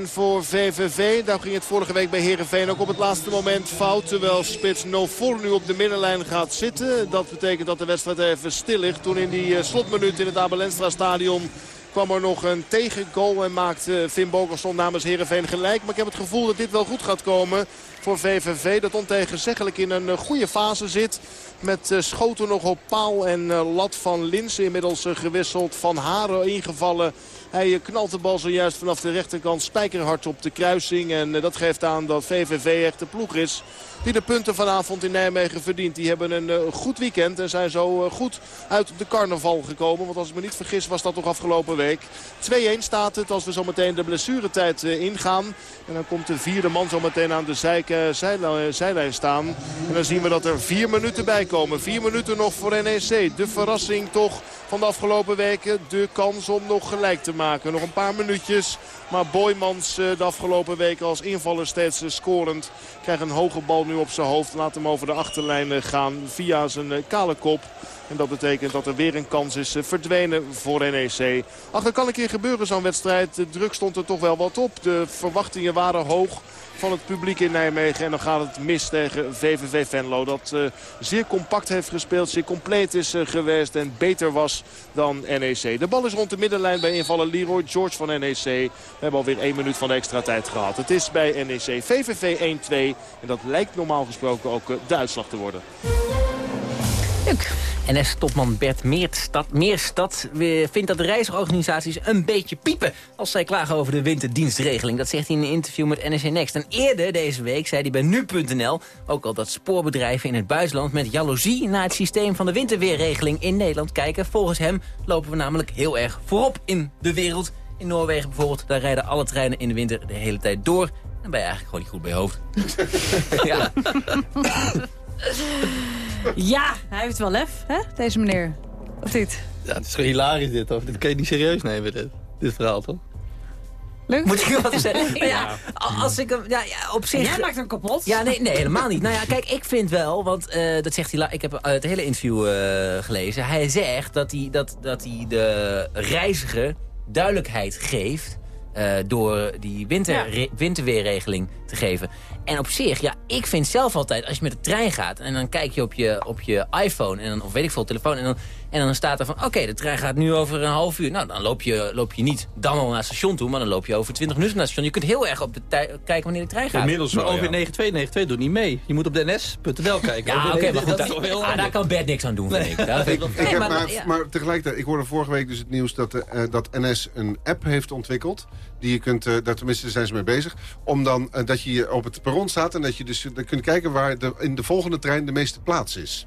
2-1 voor VVV. Daar ging het vorige week bij Herenveen ook op het laatste moment fout. Terwijl spits Nofor nu op de middenlijn gaat zitten. Dat betekent dat de wedstrijd even stil ligt. Toen in die eh, slotminuut in het Abelenstra stadion kwam er nog een tegengoal en maakte Finn Bogelson namens Herenveen gelijk. Maar ik heb het gevoel dat dit wel goed gaat komen voor VVV. Dat ontegenzeggelijk in een eh, goede fase zit. Met eh, schoten nog op paal en eh, lat van Linsen inmiddels gewisseld. Van Haren ingevallen. Hij eh, knalt de bal zojuist vanaf de rechterkant spijkerhard op de kruising. En eh, dat geeft aan dat VVV echt de ploeg is die de punten vanavond in Nijmegen verdient. Die hebben een eh, goed weekend en zijn zo goed uit de carnaval gekomen. Want als ik me niet vergis was dat toch afgelopen week. 2-1 staat het als we zo meteen de blessuretijd ingaan. En dan komt de vierde man zo meteen aan de zijlijn staan. En dan zien we dat er vier minuten bij komen. Vier minuten nog voor NEC. De verrassing toch van de afgelopen weken. De kans om nog gelijk te maken. Nog een paar minuutjes. Maar Boymans eh, de afgelopen weken als invaller steeds eh, scorend. Krijgt een hoge bal nu op zijn hoofd. Laat hem over de achterlijn eh, gaan via zijn kale kop. En dat betekent dat er weer een kans is verdwenen voor NEC. Ach, dat kan een keer gebeuren zo'n wedstrijd. De druk stond er toch wel wat op. De verwachtingen waren hoog van het publiek in Nijmegen. En dan gaat het mis tegen VVV Venlo. Dat eh, zeer compact heeft gespeeld, zeer compleet is eh, geweest en beter was dan NEC. De bal is rond de middenlijn bij invaller Leroy George van NEC. We hebben alweer één minuut van de extra tijd gehad. Het is bij NEC VVV 1-2 en dat lijkt normaal gesproken ook eh, de uitslag te worden. NS-topman Bert Meerstad, Meerstad eh, vindt dat de reisorganisaties een beetje piepen... als zij klagen over de winterdienstregeling. Dat zegt hij in een interview met NRC Next. En eerder deze week zei hij bij Nu.nl ook al dat spoorbedrijven in het buitenland... met jaloezie naar het systeem van de winterweerregeling in Nederland kijken. Volgens hem lopen we namelijk heel erg voorop in de wereld. In Noorwegen bijvoorbeeld, daar rijden alle treinen in de winter de hele tijd door. Dan ben je eigenlijk gewoon niet goed bij je hoofd. ja. Ja, hij heeft wel lef, hè, deze meneer. Of niet? Ja, het is gewoon hilarisch dit, toch? Dit kan je niet serieus nemen, dit, dit verhaal, toch? Leuk. Moet ik wat zeggen? Ja, als ik hem, ja, ja, op zich... Jij maakt hem kapot. Ja, nee, nee, helemaal niet. Nou ja, kijk, ik vind wel, want eh, dat zegt hij... Ik heb het hele interview eh, gelezen. Hij zegt dat hij, dat, dat hij de reiziger duidelijkheid geeft... eh, door die winter, winterweerregeling te geven. En op zich, ja, ik vind zelf altijd, als je met de trein gaat... en dan kijk je op je, op je iPhone, en dan, of weet ik veel, telefoon... en dan, en dan staat er van, oké, de trein gaat nu over een half uur. Nou, dan loop je, loop je niet dan al naar het station toe... maar dan loop je over 20 minuten naar het station. Je kunt heel erg op de tijd kijken wanneer de trein gaat. maar over 9292 doet niet mee. Je moet op de ns.nl kijken. Ja, oké, maar goed, Dat dat- ah, daar kan Bert niks aan doen, vind ik. Dat Ik, vind ik- ik Nee, heb maar- maar, ja. maar tegelijkertijd, ik hoorde vorige week dus het nieuws dat, de, eh, dat NS een app heeft ontwikkeld. Die je kunt, eh, daar tenminste zijn ze mee bezig. Om dan eh, dat je op het perron staat en dat je dus eh, kunt kijken waar de, in de volgende trein de meeste plaats is.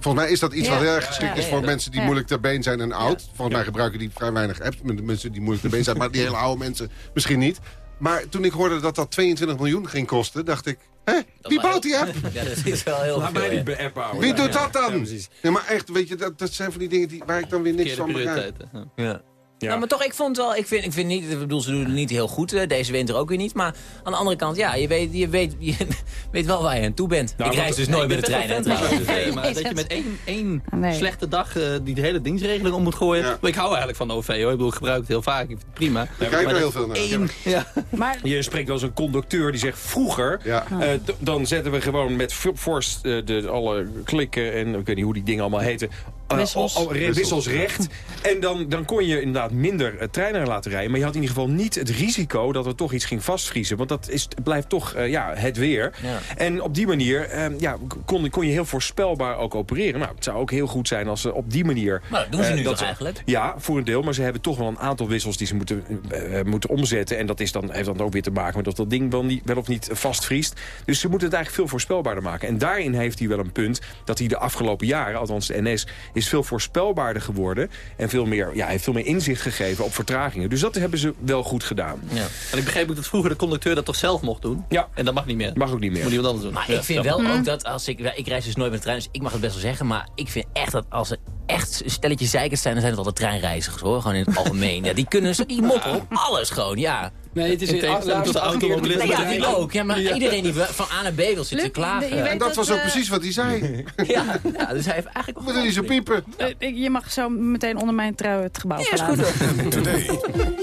Volgens mij is dat iets Ja. wat heel erg Ja, geschikt ja, is ja, voor mensen die ja. moeilijk ter been zijn en oud. Volgens mij gebruiken die vrij weinig apps. Met de mensen die moeilijk ter been zijn. Maar die hele oude mensen misschien niet. Maar toen ik hoorde dat dat 22 miljoen ging kosten, dacht ik... Hé, wie bouwt die app? Ja, dat is wel heel Laat veel, mij niet app houden. Wie doet dat dan? Ja, maar echt, weet je, dat, dat zijn van die dingen die, waar ik dan weer niks van begrijp. Ja. Ja. Nou, maar toch, ik vond wel, ik vind, ik vind niet, ik bedoel, ze doen het niet heel goed, eh, deze winter ook weer niet. Maar aan de andere kant, ja, je weet, je weet, je weet wel waar je aan toe bent. Nou, ik reis dus Nee, nooit met de trein, hè, trouwens. Maar dat je met één, één Nee. slechte dag eh, die de hele dienstregeling om moet gooien. Ja. Maar Ik hou eigenlijk van OV, hoor. Ik bedoel, ik gebruik het heel vaak. Ik vind het prima. Ik kijk Maar er heel veel naar. één- ja. Maar Je spreekt wel eens een conducteur die zegt vroeger... Eh, dan zetten we gewoon met f- force eh, de, alle klikken en ik weet niet hoe die dingen allemaal heten... eh, Wissels. al- re- wissels recht. En dan, dan kon je inderdaad minder eh, treinen laten rijden. Maar je had in ieder geval niet het risico dat er toch iets ging vastvriezen. Want dat is, blijft toch eh, ja, het weer. Ja. En op die manier eh, ja, kon, kon je heel voorspelbaar ook opereren. Nou, het zou ook heel goed zijn als ze op die manier... Maar dat doen ze nu ze- eigenlijk? Ja, voor een deel. Maar ze hebben toch wel een aantal wissels die ze moeten, eh, moeten omzetten. En dat is dan, heeft dan ook weer te maken met of dat ding wel, niet, wel of niet vastvriest. Dus ze moeten het eigenlijk veel voorspelbaarder maken. En daarin heeft hij wel een punt dat hij de afgelopen jaren, althans de NS, is veel voorspelbaarder geworden. En veel meer, ja, heeft veel meer inzicht gegeven op vertragingen. Dus dat hebben ze wel goed gedaan. Ja. En ik begreep ook dat vroeger de conducteur dat toch zelf mocht doen. Ja. En dat mag niet meer. Mag ook niet meer. Moet iemand anders doen. Maar Ja, ik vind wel ook dat als ik... Ik reis dus nooit met de trein, dus ik mag het best wel zeggen. Maar ik vind echt dat als er echt een stelletje zeikers zijn... dan zijn het wel de treinreizigers, hoor. Gewoon in het algemeen. Ja, die kunnen... zo- Die mopperen op alles gewoon, ja. Nee, het is In in tegenstelling tot de automobilisten. Nee, ja, die ook. Ja, maar iedereen die van A naar B wil zitten klagen. En dat was ook eh, precies wat hij zei. Ja, ja, dus hij heeft eigenlijk... Moet er niet zo piepen. eh, Je mag zo meteen onder mijn trui het gebouw Ja, is goed. Today.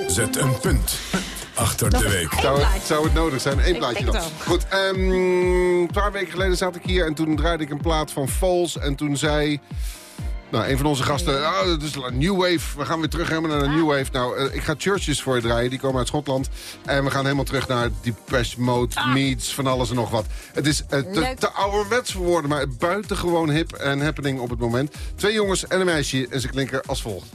Zet een punt achter de week. Zou het, zou het nodig zijn? Eén plaatje dan. Goed, ehm, een paar weken geleden zat ik hier en toen draaide ik een plaat van Falls. En toen zei nou, een van onze gasten, ah, het is een New Wave. We gaan weer terug helemaal naar de New Wave. Nou, eh, ik ga Churches voor je draaien. Die komen uit Schotland. En we gaan helemaal terug naar Depeche Mode, Meets, van alles en nog wat. Het is eh, te, te ouderwets voor woorden, maar buitengewoon hip en happening op het moment. Twee jongens en een meisje en ze klinken als volgt.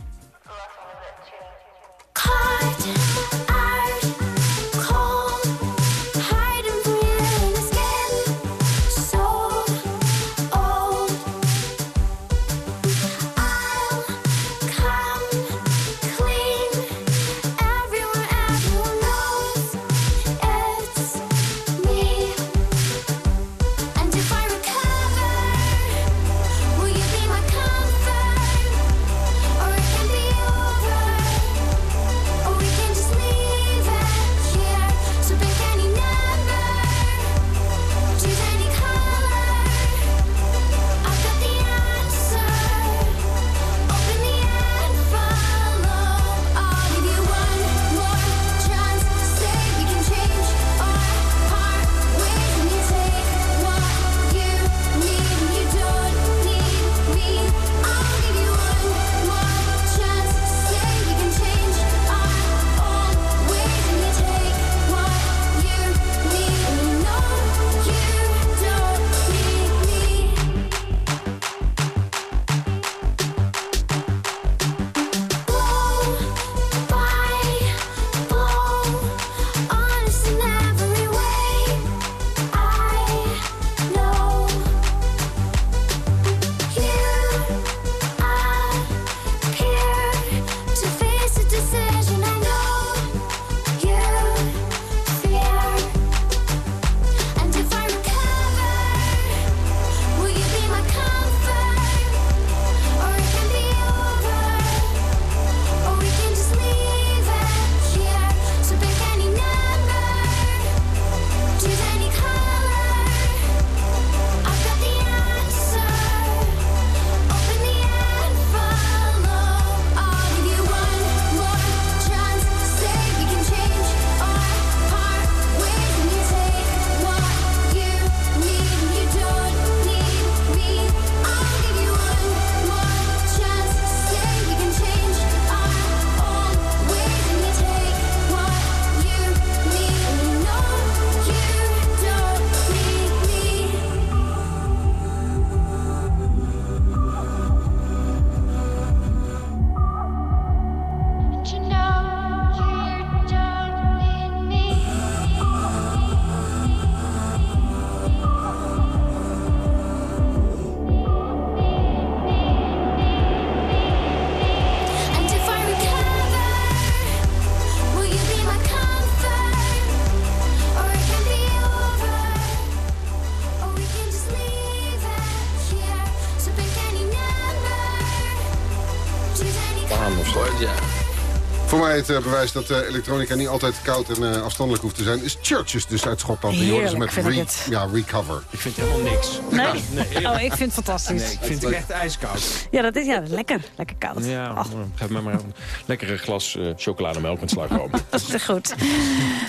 Het eh, bewijs dat eh, elektronica niet altijd koud en eh, afstandelijk hoeft te zijn... is Churches dus uit Schotland. Die horen ze Heerlijk, met vind ik re- het. ja, Recover. Ik vind helemaal niks. Nee? Oh, ik vind het fantastisch. Nee, ik vind het echt ijskoud. Ja, dat is ja, lekker. Lekker koud. Ja, Ach, geef mij maar een lekkere glas eh, chocolademelk met slagroom. dat is te goed.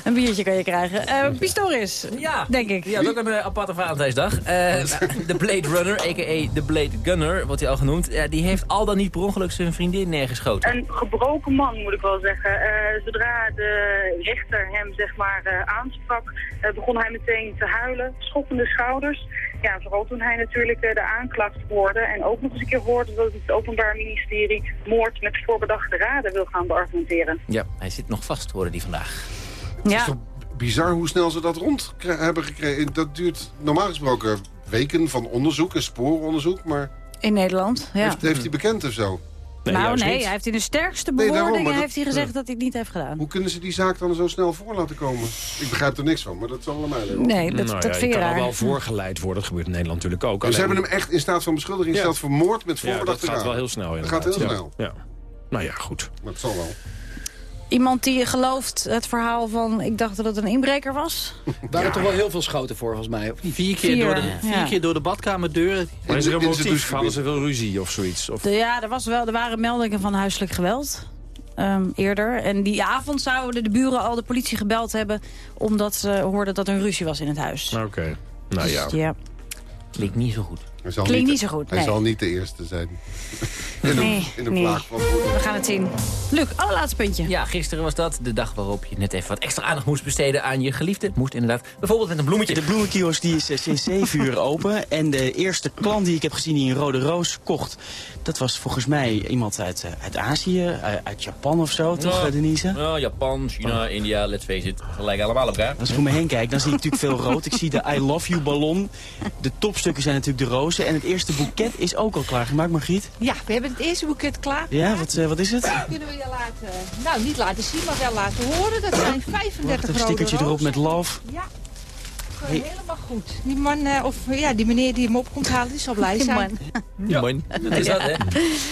Een biertje kan je krijgen. Eh Pistoris, Ja. denk ik. Ja, dat is ook een eh, aparte Valentijnsdag. Eh, de Blade Runner, a.k.a. de Blade Gunner, wordt hij al genoemd. Ja, die heeft al dan niet per ongeluk zijn vriendin neergeschoten. Een gebroken man, moet ik wel zeggen. Eh, zodra de rechter hem zeg maar, eh, aansprak, eh, begon hij meteen te huilen, schoppende schouders. Ja, vooral toen hij natuurlijk eh, de aanklacht hoorde en ook nog eens een keer hoorde dat het Openbaar Ministerie moord met voorbedachte raden wil gaan beargumenteren. Ja, hij zit nog vast, hoorde die vandaag. Ja. Bizar hoe snel ze dat rond hebben gekregen. Dat duurt normaal gesproken weken van onderzoek en spooronderzoek. Maar In Nederland, ja. heeft, heeft hij bekend of zo? Nou nee, hij heeft in de sterkste Nee, daarom, bewoordingen heeft hij gezegd dat hij het niet heeft gedaan. Hoe kunnen ze die zaak dan zo snel voor laten komen? Ik begrijp er niks van, maar dat zal allemaal liggen. Nee, dat, nou dat ja, vind je je kan al wel voorgeleid worden. Dat gebeurt in Nederland natuurlijk ook. Dus ze hebben hem echt in staat van beschuldiging Ja. gesteld voor moord met Ja, dat gaat wel heel snel Dat gaat heel snel. Ja. ja. Nou ja, goed. Maar het zal wel. Iemand die gelooft het verhaal van... ik dacht dat het een inbreker was. Er waren toch wel heel veel schoten voor, volgens mij. Of niet? Vier keer, Vier, door, de, vier ja. keer door de badkamerdeur. Maar is er een motief? Hadden ze veel ruzie of zoiets? Of... De, ja, er, was wel, er waren meldingen van huiselijk geweld. ehm, eerder. En die avond zouden de buren al de politie gebeld hebben... omdat ze hoorden dat er een ruzie was in het huis. Oké. Nou ja. Dus ja. Klinkt niet zo goed. Hij zal Klinkt niet zo goed, Hij nee. zal niet de eerste zijn. in een, Nee, in een nee. vlaag van We gaan het zien. Luc, allerlaatste puntje. Ja, gisteren was dat de dag waarop je net even wat extra aandacht moest besteden aan je geliefde. Moest inderdaad. Bijvoorbeeld met een bloemetje. De bloemenkiosk die is eh, sinds 7 uur open. En de eerste klant die ik heb gezien die een rode roos kocht... dat was volgens mij iemand uit, eh, uit Azië, eh, uit Japan of zo, toch Ja. eh, Denise? Ja, Japan, China, India, let's face it. Gelijk allemaal op elkaar. Als ik om me heen kijk, dan zie ik natuurlijk veel rood. Ik zie de I love you ballon. De topstukken zijn natuurlijk de rozen. En het eerste boeket is ook al klaargemaakt, Margriet. Ja, we hebben het eerste boeket klaar. Ja, wat, eh, wat is het? Kunnen we je laten, nou niet laten zien, maar wel laten horen. Dat zijn 35 Wacht, een rode stickertje erop met love. Ja, Helemaal goed. Die man, eh, of ja, die meneer die hem op komt halen, die zal blij Die zijn. Ja, dat is dat, hè.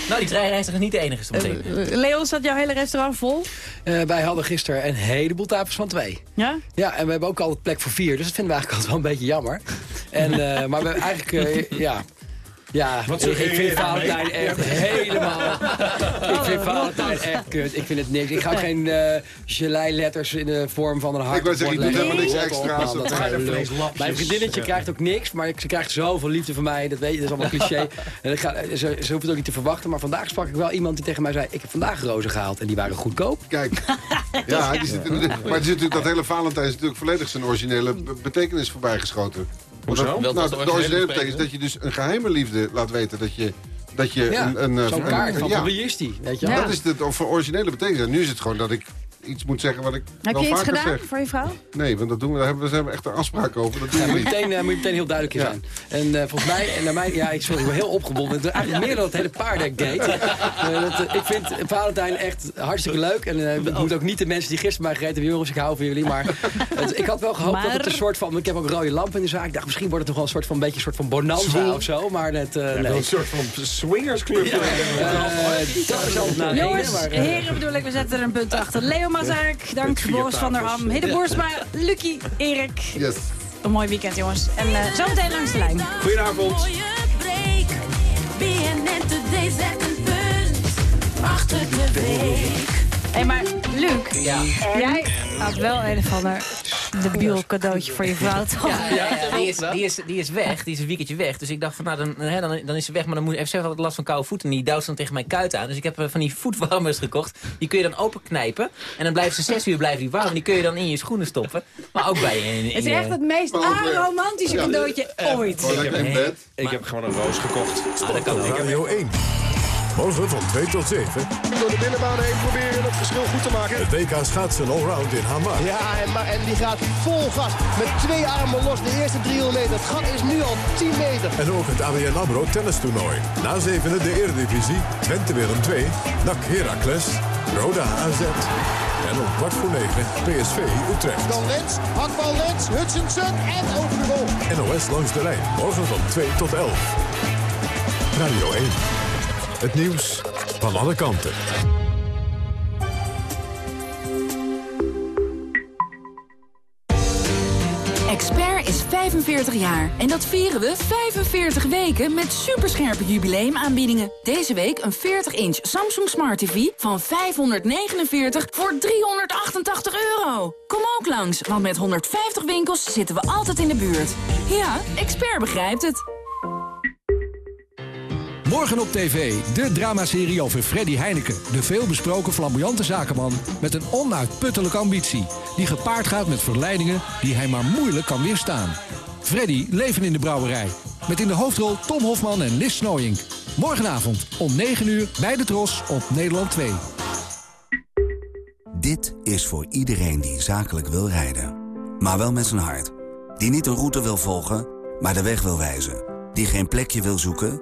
Nou, die treinreiziger is niet de enige, zometeen. Eh, Leon, zat jouw hele restaurant vol? Eh, wij hadden gisteren een heleboel tafels van twee. Ja? Ja, en we hebben ook altijd plek voor vier. Dus dat vinden we eigenlijk altijd wel een beetje jammer. En, eh, maar we hebben eigenlijk, eh, ja... Ja, Wat ik, ik vind Valentijn echt helemaal... ik vind Valentijn echt kut. Ik vind het niks. Ik ga geen eh gelei-letters in de vorm van een hart. Ik wou zeggen, ik doe helemaal niks extra's. vleeslapjes. Mijn vriendinnetje Ja. krijgt ook niks, maar ik- ze krijgt zoveel liefde van mij. Dat weet je, dat is allemaal cliché. En ik ga, ze, ze hoeft het ook niet te verwachten. Maar vandaag sprak ik wel iemand die tegen mij zei... ik heb vandaag rozen gehaald en die waren goedkoop. Kijk, ja, die zit, maar het is natuurlijk, dat hele Valentijn is natuurlijk volledig zijn originele be- betekenis voorbijgeschoten. Hoezo? Nou, de originele betekenis is dat je dus een geheime liefde laat weten dat je... Dat je Ja, een, een, zo'n een- kaart een- van ja. Weet je Ja. Dat is de of- originele betekenis. En nu is het gewoon dat ik iets moet zeggen wat ik Heb wel je iets gedaan zeg. voor je vrouw? Nee, want dat doen we, daar hebben we, daar hebben we echt een afspraak over. Dat doen Ja, we moet, je niet. meteen, eh, moet je meteen heel duidelijk in zijn. En eh, volgens mij, en naar mij, ja, ik, sorry, ik ben heel is Eigenlijk meer dan het hele paardek deed. Eh, dat, ik vind Valentijn echt hartstikke leuk. En eh, het moet ook niet de mensen die gisteren bij gereden hebben. Jongens, ik hou van jullie. Maar het- ik had wel gehoopt dat het een soort van... Ik heb ook rode lampen in de zaak. Ik dacht, misschien wordt het toch wel een soort van, een beetje een soort van bonanza of zo. Maar het, eh, Ja, nee. Een soort van swingersclub. Dat is altijd naar Jongens, heren bedoel ik, we zetten er een punt achter. Leo Mazarek, dank. Boris van der Ham. Hidde Boersma, Lucky, Erik. Yes. Een mooi weekend, jongens. En eh zometeen langs de lijn. Goedenavond. BNN Today zet een punt achter de week. Hé, maar Luc, jij had wel een of ander debiel cadeautje voor je vrouw, toch? Ja, ja, ja, die, is, die, is, die is weg, die is een weekendje weg. Dus ik dacht van, nou, dan, hè, dan, dan is ze weg. Maar dan moet, heeft ze altijd last van koude voeten. En die duwt dan tegen mijn kuit aan. Dus ik heb eh, van die voetwarmers gekocht. Die kun je dan openknijpen. En dan blijven ze zes uur blijven die warm. En die kun je dan in je schoenen stoppen. Maar ook bij je... in- in Het is echt het meest aromantische cadeautje ooit. Ik heb gewoon een roos gekocht. Ah, dat kan ook. Radio 1. Morgen van 2 tot 7. Door de binnenbaan heen proberen het verschil goed te maken. Het WK schaatsen allround in Hamar. Ja, en, die gaat vol gas. Met twee armen los. De eerste 300 meter. Het gat is nu al 10 meter. En ook het ABN AMRO tennistoernooi. Na zevende de Eredivisie, Twente Willem 2, NAC Heracles, Roda AZ. En om kwart voor negen PSV Utrecht. Dan Lens, hakbal Lens, Hutchinson en over de goal. NOS langs de lijn, morgen van 2 tot 11. Radio 1. Het nieuws van alle kanten. Expert is 45 jaar en dat vieren we 45 weken met superscherpe jubileumaanbiedingen. Deze week een 40-inch Samsung Smart TV van 549 voor 388 euro. Kom ook langs, want met 150 winkels zitten we altijd in de buurt. Ja, Expert begrijpt het. Morgen op tv, de dramaserie over Freddy Heineken. De veelbesproken flamboyante zakenman met een onuitputtelijke ambitie. Die gepaard gaat met verleidingen die hij maar moeilijk kan weerstaan. Freddy, leven in de brouwerij. Met in de hoofdrol Tom Hofman en Lis Snooyink. Morgenavond om 9 uur bij de Tros op Nederland 2. Dit is voor iedereen die zakelijk wil rijden. Maar wel met zijn hart. Die niet een route wil volgen, maar de weg wil wijzen. Die geen plekje wil zoeken,